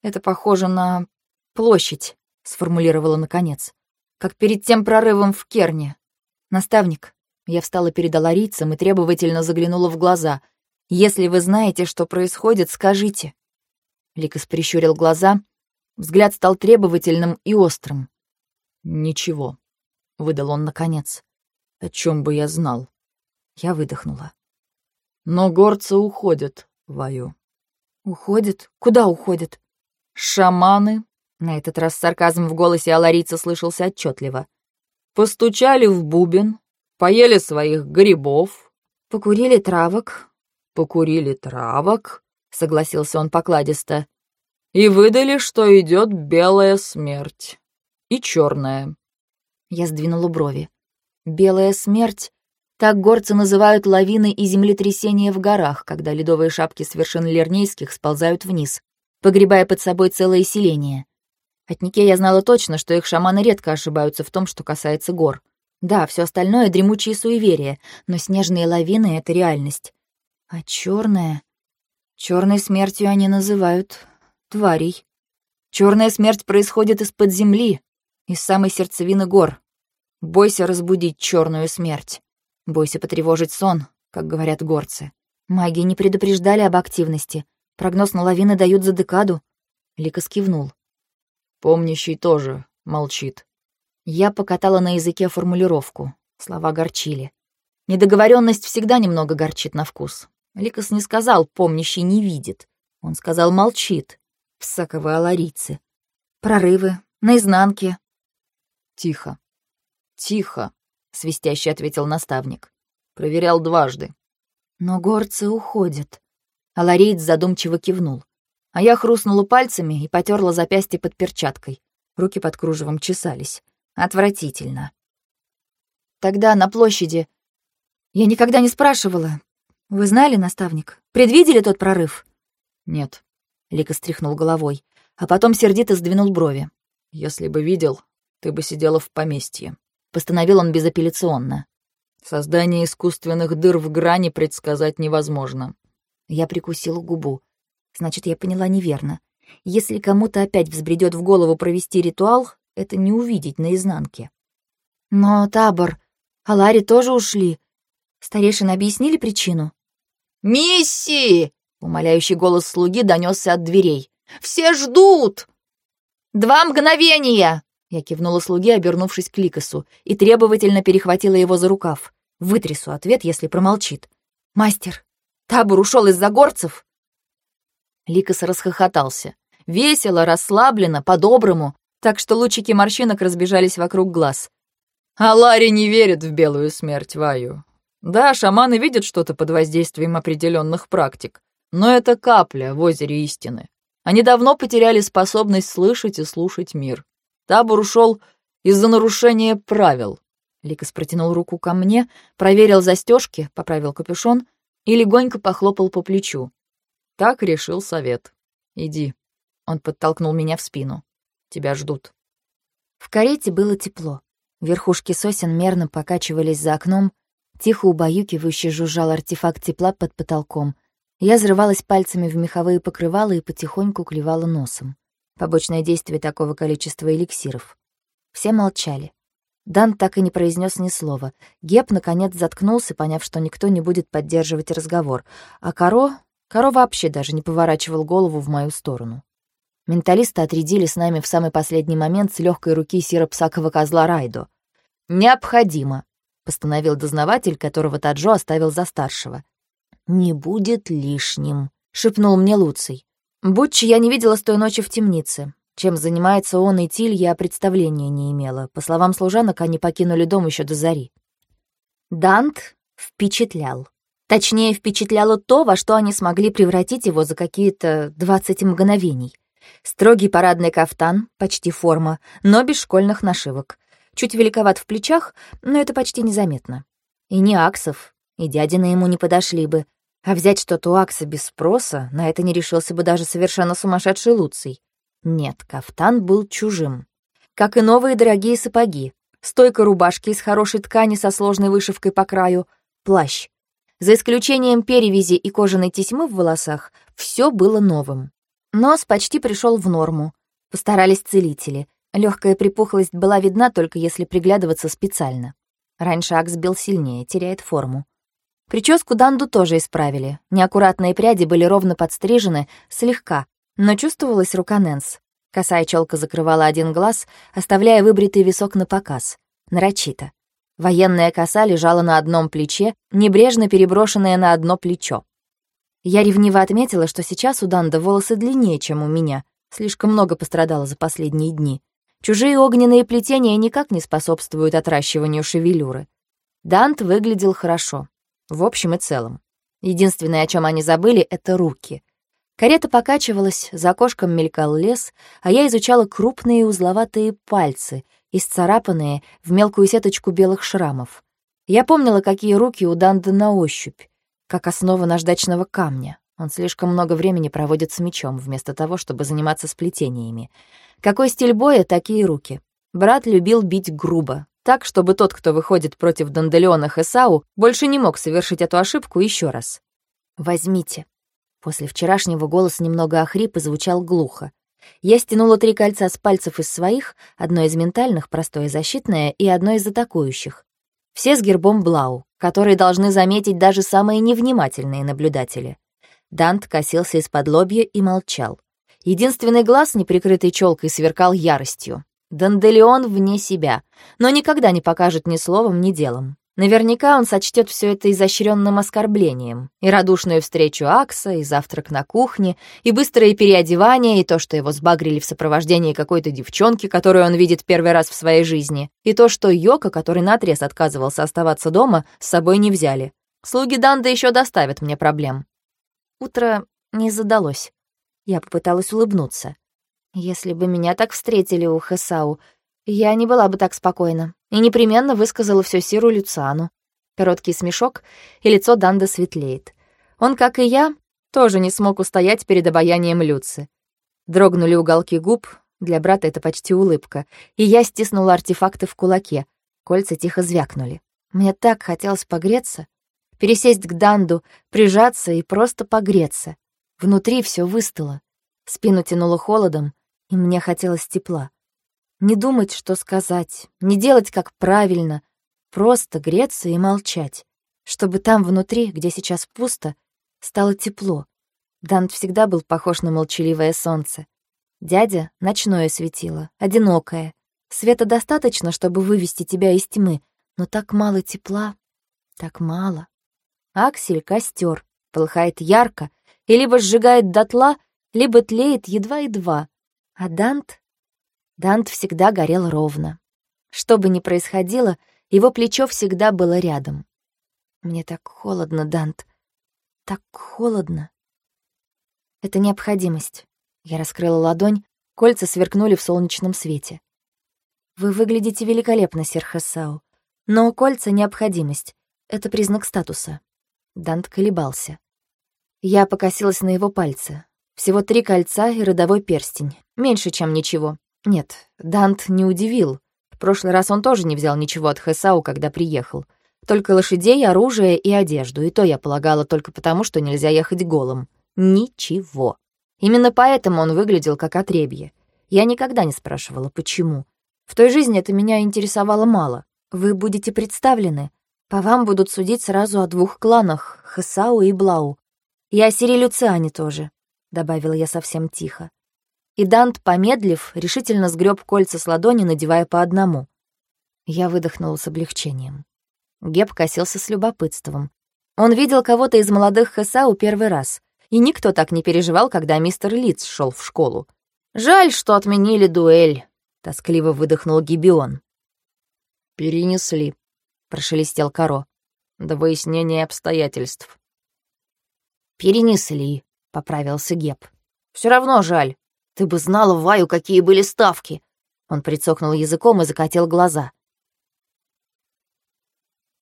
это похоже на площадь, сформулировала наконец. Как перед тем прорывом в Керне. Наставник. Я встала перед аларийцем и требовательно заглянула в глаза. «Если вы знаете, что происходит, скажите». Ликас прищурил глаза. Взгляд стал требовательным и острым. «Ничего», — выдал он наконец. «О чем бы я знал?» Я выдохнула. Но горцы уходят, Ваю. Уходят? Куда уходят? Шаманы, на этот раз сарказм в голосе Аларица слышался отчетливо. Постучали в бубен, поели своих грибов. Покурили травок. Покурили травок, согласился он покладисто. И выдали, что идет белая смерть. И черная. Я сдвинула брови. Белая смерть так горцы называют лавины и землетрясения в горах, когда ледовые шапки с вершин Лернейских сползают вниз, погребая под собой целое селение. От Нике я знала точно, что их шаманы редко ошибаются в том, что касается гор. Да, все остальное — дремучие суеверия, но снежные лавины — это реальность. А черная... Черной смертью они называют тварей. Черная смерть происходит из-под земли, из самой сердцевины гор. Бойся разбудить черную смерть. Бойся потревожить сон, как говорят горцы. Маги не предупреждали об активности. Прогноз на лавины дают за декаду. Лика скивнул. Помнящий тоже молчит. Я покатала на языке формулировку. Слова горчили. Недоговоренность всегда немного горчит на вкус. Ликас не сказал «помнящий не видит». Он сказал «молчит». Всаковы аларийцы. Прорывы, наизнанке. Тихо. Тихо, свистяще ответил наставник. Проверял дважды. Но горцы уходят. Алариец задумчиво кивнул. А я хрустнула пальцами и потерла запястье под перчаткой. Руки под кружевом чесались. Отвратительно. Тогда на площади... Я никогда не спрашивала. Вы знали, наставник? Предвидели тот прорыв? Нет. Лика стряхнул головой, а потом сердито сдвинул брови. Если бы видел, ты бы сидела в поместье. Постановил он безапелляционно. Создание искусственных дыр в грани предсказать невозможно. Я прикусила губу. Значит, я поняла неверно. Если кому-то опять взбредет в голову провести ритуал, это не увидеть наизнанке. Но табор, Алари тоже ушли. Старейшины объяснили причину? «Мисси!» — умоляющий голос слуги донесся от дверей. «Все ждут!» «Два мгновения!» Я кивнула слуге, обернувшись к Ликосу, и требовательно перехватила его за рукав. Вытрясу ответ, если промолчит. «Мастер, табор ушел из-за горцев?» Ликос расхохотался. Весело, расслабленно, по-доброму, так что лучики морщинок разбежались вокруг глаз. А Ларри не верит в белую смерть Ваю. Да, шаманы видят что-то под воздействием определенных практик, но это капля в озере истины. Они давно потеряли способность слышать и слушать мир. Табор ушел из-за нарушения правил. Ликас протянул руку ко мне, проверил застежки, поправил капюшон и легонько похлопал по плечу. Так решил совет. Иди. Он подтолкнул меня в спину. Тебя ждут. В карете было тепло. Верхушки сосен мерно покачивались за окном, тихо убаюкивающе жужжал артефакт тепла под потолком. Я взрывалась пальцами в меховые покрывала и потихоньку клевала носом. Побочное действие такого количества эликсиров. Все молчали. Дан так и не произнес ни слова. Геб, наконец, заткнулся, поняв, что никто не будет поддерживать разговор. А Каро... Каро вообще даже не поворачивал голову в мою сторону. Менталисты отрядили с нами в самый последний момент с легкой руки сиропсакого козла Райдо. «Необходимо», — постановил дознаватель, которого Таджо оставил за старшего. «Не будет лишним», — шепнул мне Луций. Бутчи я не видела с той ночи в темнице. Чем занимается он и Тиль, я представления не имела. По словам служанок, они покинули дом еще до зари. Дант впечатлял. Точнее, впечатляло то, во что они смогли превратить его за какие-то двадцать мгновений. Строгий парадный кафтан, почти форма, но без школьных нашивок. Чуть великоват в плечах, но это почти незаметно. И не аксов, и дядины ему не подошли бы. А взять что-то у акса без спроса, на это не решился бы даже совершенно сумасшедший Луций. Нет, кафтан был чужим. Как и новые дорогие сапоги. Стойка рубашки из хорошей ткани со сложной вышивкой по краю, плащ. За исключением перевязи и кожаной тесьмы в волосах, все было новым. Нос почти пришел в норму. Постарались целители. Легкая припухлость была видна только если приглядываться специально. Раньше Акс бил сильнее, теряет форму. Прическу Данду тоже исправили. Неаккуратные пряди были ровно подстрижены, слегка, но чувствовалась рука Нэнс. Косая челка закрывала один глаз, оставляя выбритый висок на показ. Нарочито. Военная коса лежала на одном плече, небрежно переброшенная на одно плечо. Я ревниво отметила, что сейчас у Данда волосы длиннее, чем у меня. Слишком много пострадало за последние дни. Чужие огненные плетения никак не способствуют отращиванию шевелюры. Дант выглядел хорошо. В общем и целом. Единственное, о чем они забыли, — это руки. Карета покачивалась, за окошком мелькал лес, а я изучала крупные узловатые пальцы, исцарапанные в мелкую сеточку белых шрамов. Я помнила, какие руки у Данда на ощупь как основа наждачного камня. Он слишком много времени проводит с мечом, вместо того, чтобы заниматься сплетениями. Какой стиль боя, такие руки. Брат любил бить грубо, так, чтобы тот, кто выходит против Данделеона Хесау, больше не мог совершить эту ошибку еще раз. «Возьмите». После вчерашнего голос немного охрип и звучал глухо. Я стянула три кольца с пальцев из своих, одно из ментальных, простое защитное, и одно из атакующих. Все с гербом Блау, которые должны заметить даже самые невнимательные наблюдатели. Дант косился из-под лобья и молчал. Единственный глаз, неприкрытый челкой, сверкал яростью. Данделеон вне себя, но никогда не покажет ни словом, ни делом. Наверняка он сочтет все это изощренным оскорблением. И радушную встречу Акса, и завтрак на кухне, и быстрое переодевание, и то, что его сбагрили в сопровождении какой-то девчонки, которую он видит первый раз в своей жизни, и то, что Йока, который наотрез отказывался оставаться дома, с собой не взяли. Слуги Данда еще доставят мне проблем. Утро не задалось. Я попыталась улыбнуться. Если бы меня так встретили у Хесау, я не была бы так спокойна и непременно высказала все Сиру Люциану. Короткий смешок, и лицо Данда светлеет. Он, как и я, тоже не смог устоять перед обаянием Люци. Дрогнули уголки губ, для брата это почти улыбка, и я стиснула артефакты в кулаке. Кольца тихо звякнули. Мне так хотелось погреться, пересесть к Данду, прижаться и просто погреться. Внутри все выстыло. Спину тянуло холодом, и мне хотелось тепла. Не думать, что сказать, не делать как правильно, просто греться и молчать, чтобы там внутри, где сейчас пусто, стало тепло. Дант всегда был похож на молчаливое солнце. Дядя — ночное светило, одинокое. Света достаточно, чтобы вывести тебя из тьмы, но так мало тепла, так мало. Аксель — костер, полыхает ярко и либо сжигает дотла, либо тлеет едва-едва. А Дант Дант всегда горел ровно. Что бы ни происходило, его плечо всегда было рядом. Мне так холодно, Дант. Так холодно. Это необходимость. Я раскрыла ладонь, кольца сверкнули в солнечном свете. Вы выглядите великолепно, сир Хессау. Но кольца — необходимость. Это признак статуса. Дант колебался. Я покосилась на его пальцы. Всего три кольца и родовой перстень. Меньше, чем ничего. Нет, Дант не удивил. В прошлый раз он тоже не взял ничего от Хесау, когда приехал. Только лошадей, оружие и одежду, и то я полагала только потому, что нельзя ехать голым. Ничего. Именно поэтому он выглядел как отребье. Я никогда не спрашивала, почему. В той жизни это меня интересовало мало. Вы будете представлены. По вам будут судить сразу о двух кланах — Хесау и Блау. И о Сири тоже, — добавила я совсем тихо и Дант, помедлив, решительно сгреб кольца с ладони, надевая по одному. Я выдохнула с облегчением. Геб косился с любопытством. Он видел кого-то из молодых Хесау первый раз, и никто так не переживал, когда мистер Литц шел в школу. «Жаль, что отменили дуэль», — тоскливо выдохнул Гибион. «Перенесли», — прошелестел Каро, — «до выяснения обстоятельств». «Перенесли», — поправился Геб. Все равно жаль. Ты бы знала, Ваю, какие были ставки!» Он прицокнул языком и закатил глаза.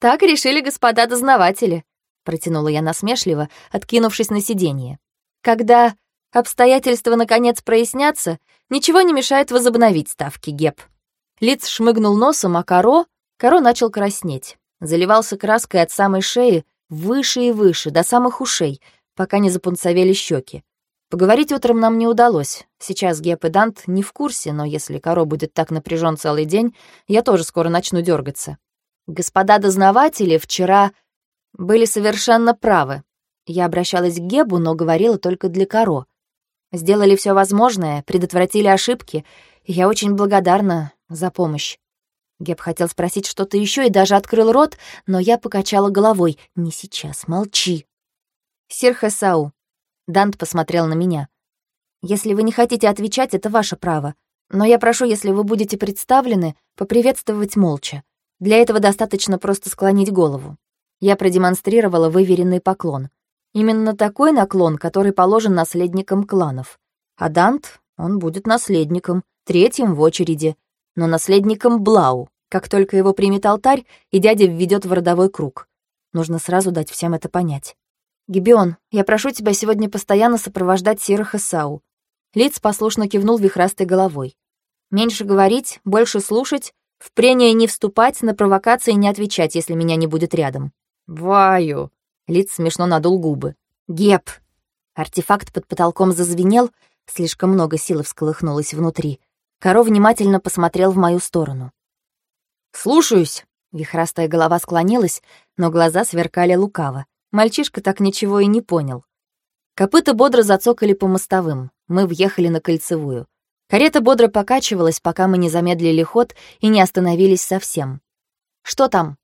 «Так решили господа дознаватели», — протянула я насмешливо, откинувшись на сиденье. «Когда обстоятельства наконец прояснятся, ничего не мешает возобновить ставки, Геп». Лиц шмыгнул носом, а Каро... Каро начал краснеть. Заливался краской от самой шеи выше и выше, до самых ушей, пока не запунцовели щеки. Поговорить утром нам не удалось. Сейчас Геп и Дант не в курсе, но если Каро будет так напряжен целый день, я тоже скоро начну дергаться. Господа дознаватели вчера были совершенно правы. Я обращалась к Гебу, но говорила только для Каро. Сделали все возможное, предотвратили ошибки, я очень благодарна за помощь. Геб хотел спросить что-то еще и даже открыл рот, но я покачала головой. «Не сейчас, молчи». «Сир Хесау, Дант посмотрел на меня. «Если вы не хотите отвечать, это ваше право. Но я прошу, если вы будете представлены, поприветствовать молча. Для этого достаточно просто склонить голову». Я продемонстрировала выверенный поклон. Именно такой наклон, который положен наследникам кланов. А Дант, он будет наследником, третьим в очереди, но наследником Блау, как только его примет алтарь и дядя введет в родовой круг. Нужно сразу дать всем это понять. «Гибион, я прошу тебя сегодня постоянно сопровождать Сираха Сау». Лиц послушно кивнул вихрастой головой. «Меньше говорить, больше слушать, в прения не вступать, на провокации не отвечать, если меня не будет рядом». «Ваю!» Лиц смешно надул губы. «Геп!» Артефакт под потолком зазвенел, Слишком много силы всколыхнулось внутри. Каро внимательно посмотрел в мою сторону. «Слушаюсь!» Вихрастая голова склонилась, но глаза сверкали лукаво. Мальчишка так ничего и не понял. Копыта бодро зацокали по мостовым. Мы въехали на кольцевую. Карета бодро покачивалась, пока мы не замедлили ход и не остановились совсем. «Что там?»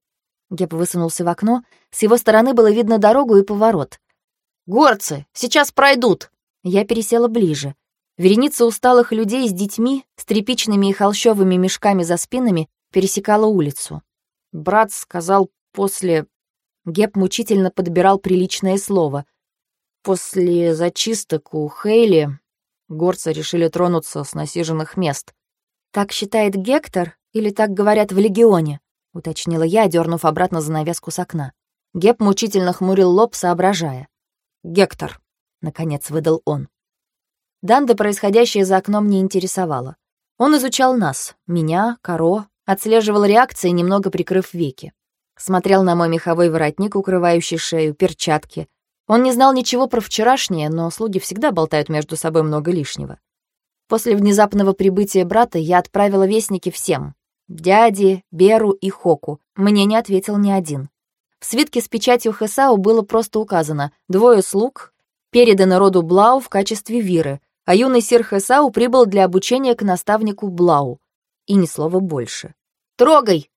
Геб высунулся в окно. С его стороны было видно дорогу и поворот. «Горцы! Сейчас пройдут!» Я пересела ближе. Вереница усталых людей с детьми, с тряпичными и холщовыми мешками за спинами, пересекала улицу. Брат сказал после... Геб мучительно подбирал приличное слово. После зачисток у Хейли горцы решили тронуться с насиженных мест. «Так считает Гектор или так говорят в Легионе?» — уточнила я, дернув обратно занавеску с окна. Геб мучительно хмурил лоб, соображая. «Гектор», — наконец выдал он. Данда происходящее за окном не интересовало. Он изучал нас, меня, Каро, отслеживал реакции, немного прикрыв веки. Смотрел на мой меховой воротник, укрывающий шею, перчатки, он не знал ничего про вчерашнее, но слуги всегда болтают между собой много лишнего. После внезапного прибытия брата я отправила вестники всем. Дяде, Беру и Хоку. Мне не ответил ни один. В свитке с печатью Хесау было просто указано «двое слуг, переданы роду Блау в качестве виры, а юный сир Хесау прибыл для обучения к наставнику Блау». И ни слова больше. «Трогай!»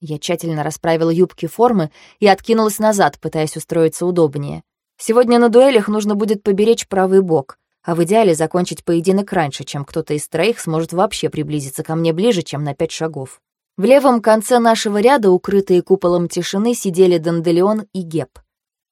Я тщательно расправила юбки формы и откинулась назад, пытаясь устроиться удобнее. Сегодня на дуэлях нужно будет поберечь правый бок, а в идеале закончить поединок раньше, чем кто-то из троих сможет вообще приблизиться ко мне ближе, чем на пять шагов. В левом конце нашего ряда, укрытые куполом тишины, сидели Данделеон и Геп.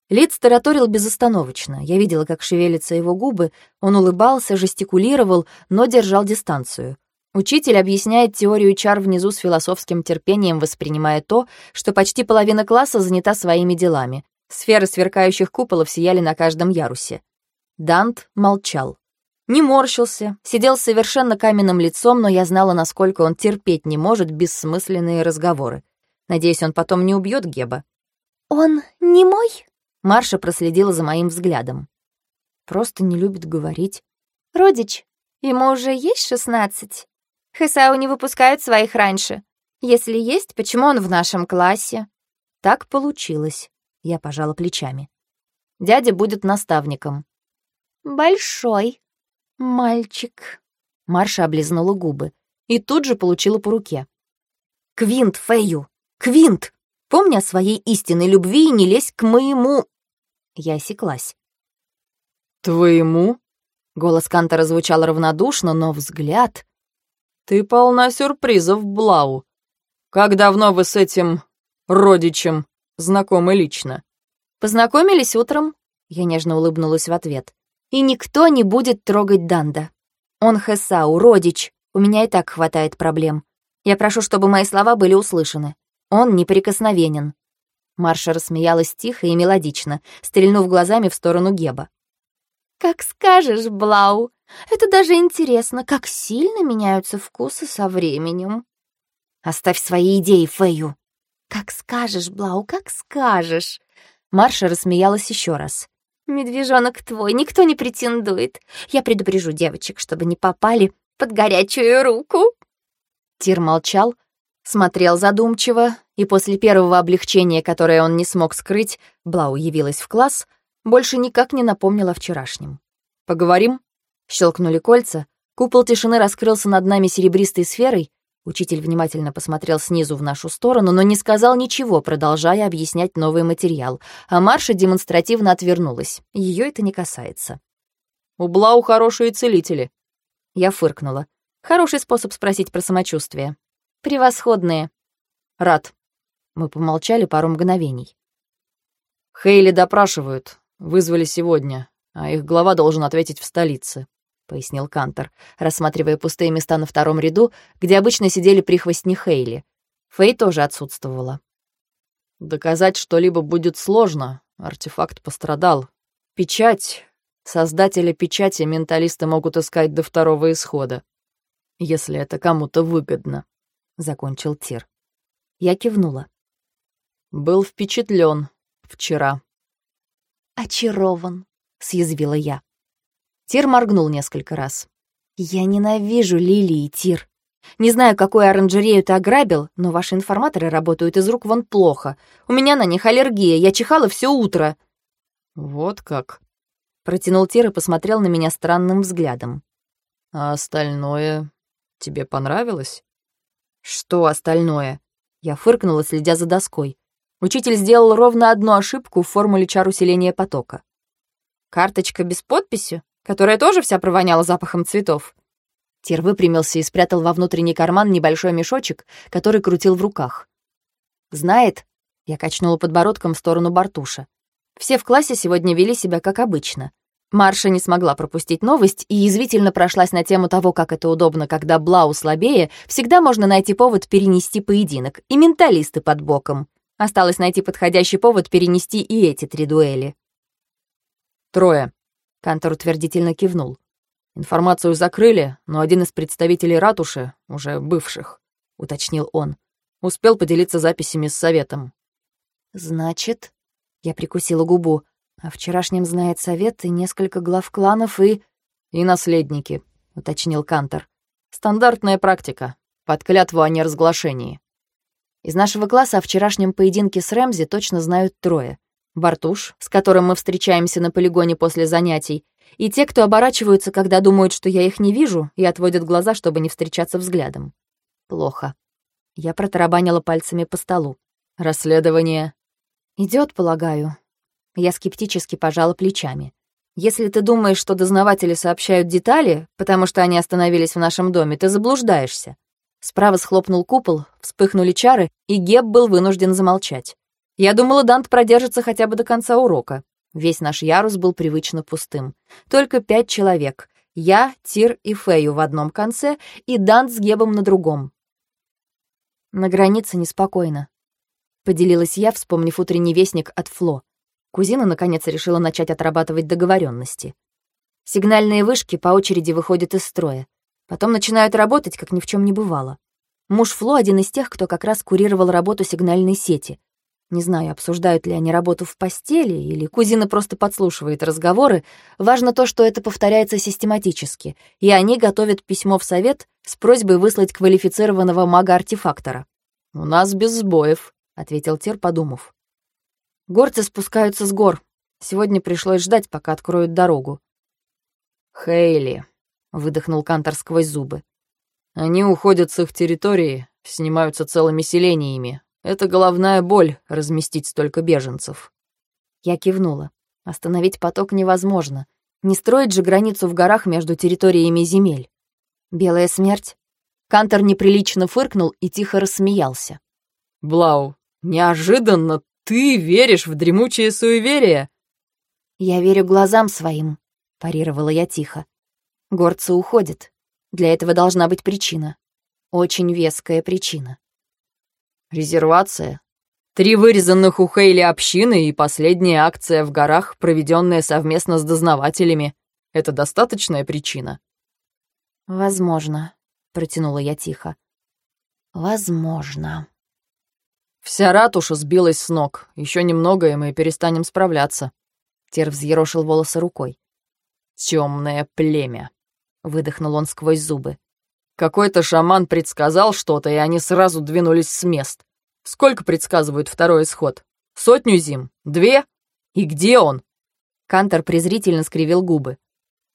Лиц тараторил безостановочно. Я видела, как шевелятся его губы. Он улыбался, жестикулировал, но держал дистанцию. Учитель объясняет теорию чар внизу с философским терпением, воспринимая то, что почти половина класса занята своими делами. Сферы сверкающих куполов сияли на каждом ярусе. Дант молчал. Не морщился, сидел совершенно каменным лицом, но я знала, насколько он терпеть не может бессмысленные разговоры. Надеюсь, он потом не убьет Геба. «Он не мой?» Марша проследила за моим взглядом. Просто не любит говорить. «Родич, ему уже есть шестнадцать? Хэсау не выпускают своих раньше. Если есть, почему он в нашем классе?» Так получилось. Я пожала плечами. Дядя будет наставником. Большой мальчик. Марша облизнула губы и тут же получила по руке. Квинт, Фэю! Квинт! Помни о своей истинной любви и не лезь к моему... Я осеклась. «Твоему?» Голос Кантора звучал равнодушно, но взгляд... «Ты полна сюрпризов, Блау. Как давно вы с этим родичем знакомы лично. Познакомились утром, я нежно улыбнулась в ответ. И никто не будет трогать Данда. Он Хесау, родич. У меня и так хватает проблем. Я прошу, чтобы мои слова были услышаны. Он неприкосновенен. Марша рассмеялась тихо и мелодично, стрельнув глазами в сторону Геба. «Как скажешь, Блау. Это даже интересно, как сильно меняются вкусы со временем». «Оставь свои идеи, Фэю», «Как скажешь, Блау, как скажешь!» Марша рассмеялась еще раз. «Медвежонок твой, никто не претендует. Я предупрежу девочек, чтобы не попали под горячую руку». Тир молчал, смотрел задумчиво, и после первого облегчения, которое он не смог скрыть, Блау явилась в класс, больше никак не напомнила вчерашнем. «Поговорим?» Щелкнули кольца, купол тишины раскрылся над нами серебристой сферой, Учитель внимательно посмотрел снизу в нашу сторону, но не сказал ничего, продолжая объяснять новый материал, а Марша демонстративно отвернулась. Ее это не касается. «У Блау хорошие целители». Я фыркнула. Хороший способ спросить про самочувствие. «Превосходные». «Рад». Мы помолчали пару мгновений. «Хейли допрашивают. Вызвали сегодня, а их глава должен ответить в столице. — пояснил Кантор, рассматривая пустые места на втором ряду, где обычно сидели прихвостни Хейли. Фэй тоже отсутствовала. «Доказать что-либо будет сложно. Артефакт пострадал. Печать. Создателя печати менталисты могут искать до второго исхода. Если это кому-то выгодно», — закончил Тир. Я кивнула. «Был впечатлен вчера». «Очарован», — съязвила я. Тир моргнул несколько раз. «Я ненавижу лилии, Тир. Не знаю, какую оранжерею ты ограбил, но ваши информаторы работают из рук вон плохо. У меня на них аллергия, я чихала все утро». «Вот как?» Протянул Тир и посмотрел на меня странным взглядом. «А остальное тебе понравилось?» «Что остальное?» Я фыркнула, следя за доской. Учитель сделал ровно одну ошибку в формуле чар усиления потока. «Карточка без подписи, которая тоже вся провоняла запахом цветов?» Тир выпрямился и спрятал во внутренний карман небольшой мешочек, который крутил в руках. «Знает?» — я качнула подбородком в сторону Бартуша. Все в классе сегодня вели себя как обычно. Марша не смогла пропустить новость и язвительно прошлась на тему того, как это удобно, когда Блау слабее, всегда можно найти повод перенести поединок, и менталисты под боком. Осталось найти подходящий повод перенести и эти три дуэли. «Трое», — Кантор утвердительно кивнул. «Информацию закрыли, но один из представителей ратуши, уже бывших», — уточнил он, успел поделиться записями с советом. «Значит...» — я прикусила губу. О вчерашнем знает совет и несколько глав кланов и... «И наследники», — уточнил Кантор. «Стандартная практика. Под клятву о неразглашении». Из нашего класса о вчерашнем поединке с Рэмзи точно знают трое. Бартуш, с которым мы встречаемся на полигоне после занятий, и те, кто оборачиваются, когда думают, что я их не вижу, и отводят глаза, чтобы не встречаться взглядом. Плохо. Я протарабанила пальцами по столу. «Расследование?» Идет, полагаю. Я скептически пожала плечами. Если ты думаешь, что дознаватели сообщают детали, потому что они остановились в нашем доме, ты заблуждаешься. Справа схлопнул купол, вспыхнули чары, и Геб был вынужден замолчать. Я думала, Дант продержится хотя бы до конца урока. Весь наш ярус был привычно пустым. Только пять человек. Я, Тир и Фею в одном конце, и Дант с Гебом на другом. На границе неспокойно. Поделилась я, вспомнив утренний вестник от Фло. Кузина, наконец, решила начать отрабатывать договоренности. Сигнальные вышки по очереди выходят из строя. Потом начинают работать, как ни в чем не бывало. Муж Фло один из тех, кто как раз курировал работу сигнальной сети. Не знаю, обсуждают ли они работу в постели, или кузина просто подслушивает разговоры. Важно то, что это повторяется систематически, и они готовят письмо в совет с просьбой выслать квалифицированного мага-артефактора. «У нас без сбоев», — ответил Тер, подумав. Горцы спускаются с гор. Сегодня пришлось ждать, пока откроют дорогу. «Хейли», — выдохнул Кантор сквозь зубы. «Они уходят с их территории, снимаются целыми селениями. Это головная боль — разместить столько беженцев». Я кивнула. Остановить поток невозможно. Не строить же границу в горах между территориями земель. Белая смерть? Кантор неприлично фыркнул и тихо рассмеялся. «Блау, неожиданно «Ты веришь в дремучее суеверие?» «Я верю глазам своим», — парировала я тихо. «Горцы уходят. Для этого должна быть причина. Очень веская причина». «Резервация? Три вырезанных у Хейли общины и последняя акция в горах, проведенная совместно с дознавателями. Это достаточная причина?» «Возможно», — протянула я тихо. «Возможно». Вся ратуша сбилась с ног. Еще немного, и мы перестанем справляться. Тер взъерошил волосы рукой. Темное племя. Выдохнул он сквозь зубы. Какой-то шаман предсказал что-то, и они сразу двинулись с мест. Сколько предсказывают второй исход? Сотню зим? Две? И где он? Кантор презрительно скривил губы.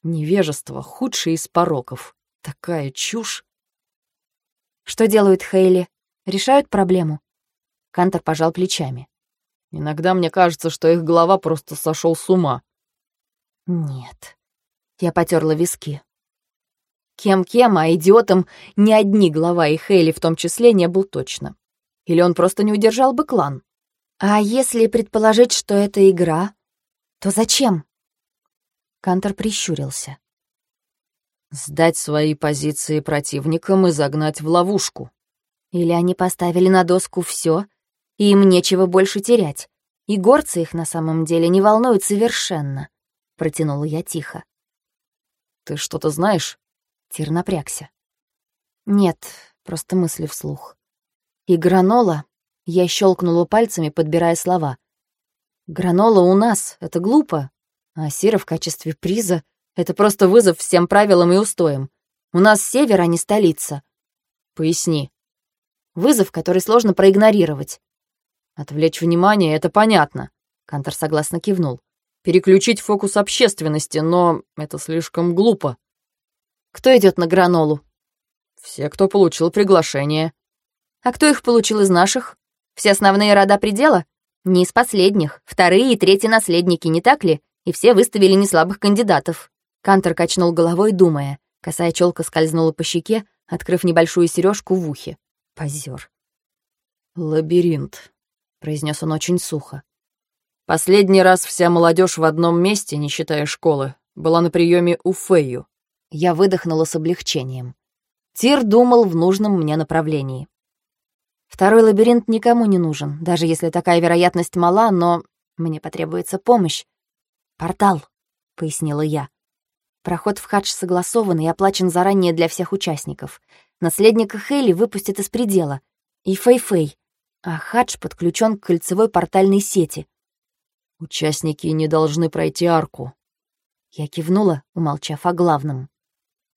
Невежество — худший из пороков. Такая чушь. Что делают Хейли? Решают проблему? Кантор пожал плечами. «Иногда мне кажется, что их голова просто сошел с ума». «Нет». Я потерла виски. Кем-кем, а идиотом ни одни глава и Хейли в том числе не был точно. Или он просто не удержал бы клан. А если предположить, что это игра, то зачем? Кантор прищурился. Сдать свои позиции противникам и загнать в ловушку. Или они поставили на доску все и им нечего больше терять. И горцы их на самом деле не волнуют совершенно», — протянула я тихо. «Ты что-то знаешь?» Тир напрягся. «Нет, просто мысли вслух. И гранола...» Я щелкнула пальцами, подбирая слова. «Гранола у нас, это глупо, а сера в качестве приза Это просто вызов всем правилам и устоям. У нас север, а не столица. Поясни. Вызов, который сложно проигнорировать. Отвлечь внимание — это понятно. Кантор согласно кивнул. Переключить фокус общественности, но это слишком глупо. Кто идет на гранолу? Все, кто получил приглашение. А кто их получил из наших? Все основные рода предела? Не из последних. Вторые и третьи наследники, не так ли? И все выставили неслабых кандидатов. Кантор качнул головой, думая. Косая челка скользнула по щеке, открыв небольшую сережку в ухе. Позер. «Лабиринт», — произнес он очень сухо. «Последний раз вся молодежь в одном месте, не считая школы, была на приеме у Фэйю». Я выдохнула с облегчением. Тир думал в нужном мне направлении. Второй лабиринт никому не нужен, даже если такая вероятность мала, но мне потребуется помощь. «Портал», — пояснила я. Проход в хадж согласован и оплачен заранее для всех участников. Наследника Хейли выпустят из предела. И Фэй-Фэй. А хадж подключен к кольцевой портальной сети. Участники не должны пройти арку. Я кивнула, умолчав о главном.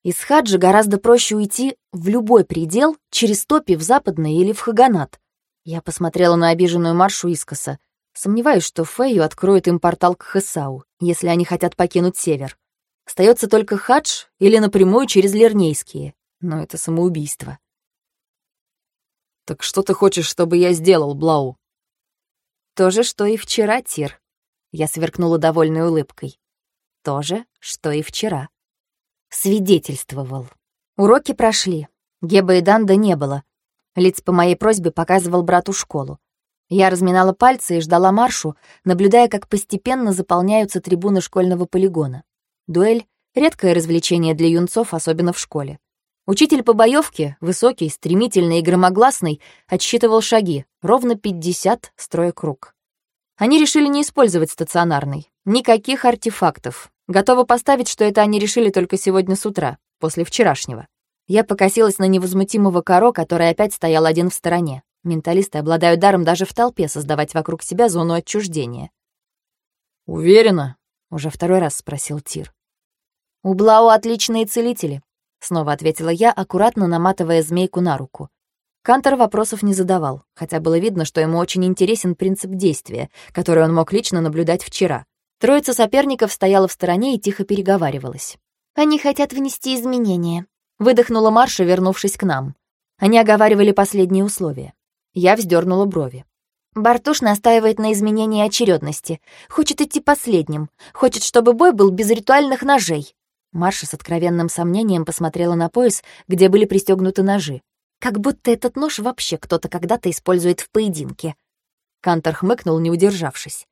Из Хаджи гораздо проще уйти в любой предел через топи в Западный или в Хаганат. Я посмотрела на обиженную Маршу искоса. Сомневаюсь, что Фэйю откроет им портал к Хесау, если они хотят покинуть Север. Остается только Хадж или напрямую через Лернейские. Но это самоубийство. «Так что ты хочешь, чтобы я сделал, Блау?» «То же, что и вчера, Тир». Я сверкнула довольной улыбкой. «То же, что и вчера» свидетельствовал. Уроки прошли. Геба и Данда не было. Лиц по моей просьбе показывал брату школу. Я разминала пальцы и ждала маршу, наблюдая, как постепенно заполняются трибуны школьного полигона. Дуэль — редкое развлечение для юнцов, особенно в школе. Учитель по боевке, высокий, стремительный и громогласный, отсчитывал шаги, ровно 50, строя круг. Они решили не использовать стационарный. Никаких артефактов, Готова поставить, что это они решили только сегодня с утра, после вчерашнего. Я покосилась на невозмутимого Каро, который опять стоял один в стороне. Менталисты обладают даром даже в толпе создавать вокруг себя зону отчуждения. «Уверена?» — уже второй раз спросил Тир. «У Блау отличные целители», — снова ответила я, аккуратно наматывая змейку на руку. Кантор вопросов не задавал, хотя было видно, что ему очень интересен принцип действия, который он мог лично наблюдать вчера. Троица соперников стояла в стороне и тихо переговаривалась. «Они хотят внести изменения», — выдохнула Марша, вернувшись к нам. Они оговаривали последние условия. Я вздернула брови. Бартуш настаивает на изменении очередности. Хочет идти последним. Хочет, чтобы бой был без ритуальных ножей. Марша с откровенным сомнением посмотрела на пояс, где были пристегнуты ножи. Как будто этот нож вообще кто-то когда-то использует в поединке. Кантор хмыкнул, не удержавшись.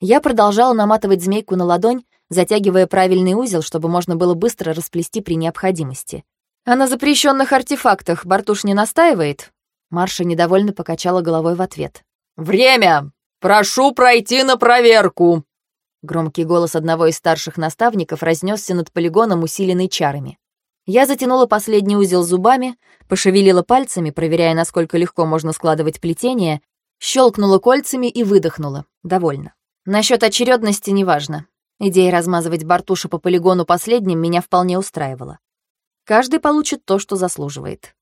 Я продолжала наматывать змейку на ладонь, затягивая правильный узел, чтобы можно было быстро расплести при необходимости. «А на запрещенных артефактах Бартуш не настаивает?» Марша недовольно покачала головой в ответ. «Время! Прошу пройти на проверку!» Громкий голос одного из старших наставников разнесся над полигоном, усиленный чарами. Я затянула последний узел зубами, пошевелила пальцами, проверяя, насколько легко можно складывать плетение, щелкнула кольцами и выдохнула. Довольно. Насчет очередности неважно. Идея размазывать Бартуша по полигону последним меня вполне устраивала. Каждый получит то, что заслуживает.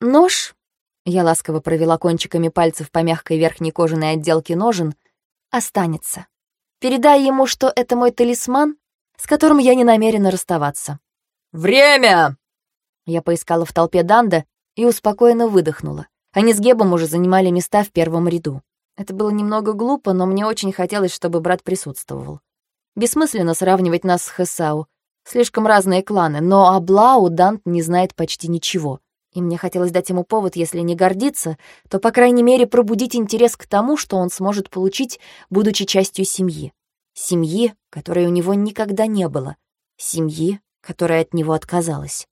Нож, я ласково провела кончиками пальцев по мягкой верхней кожаной отделке ножен, останется. Передай ему, что это мой талисман, с которым я не намерена расставаться. «Время!» Я поискала в толпе Данда и успокоенно выдохнула. Они с Гебом уже занимали места в первом ряду. Это было немного глупо, но мне очень хотелось, чтобы брат присутствовал. Бессмысленно сравнивать нас с Хесау. Слишком разные кланы, но о Блау Дант не знает почти ничего. И мне хотелось дать ему повод, если не гордиться, то, по крайней мере, пробудить интерес к тому, что он сможет получить, будучи частью семьи. Семьи, которой у него никогда не было. Семьи, которая от него отказалась.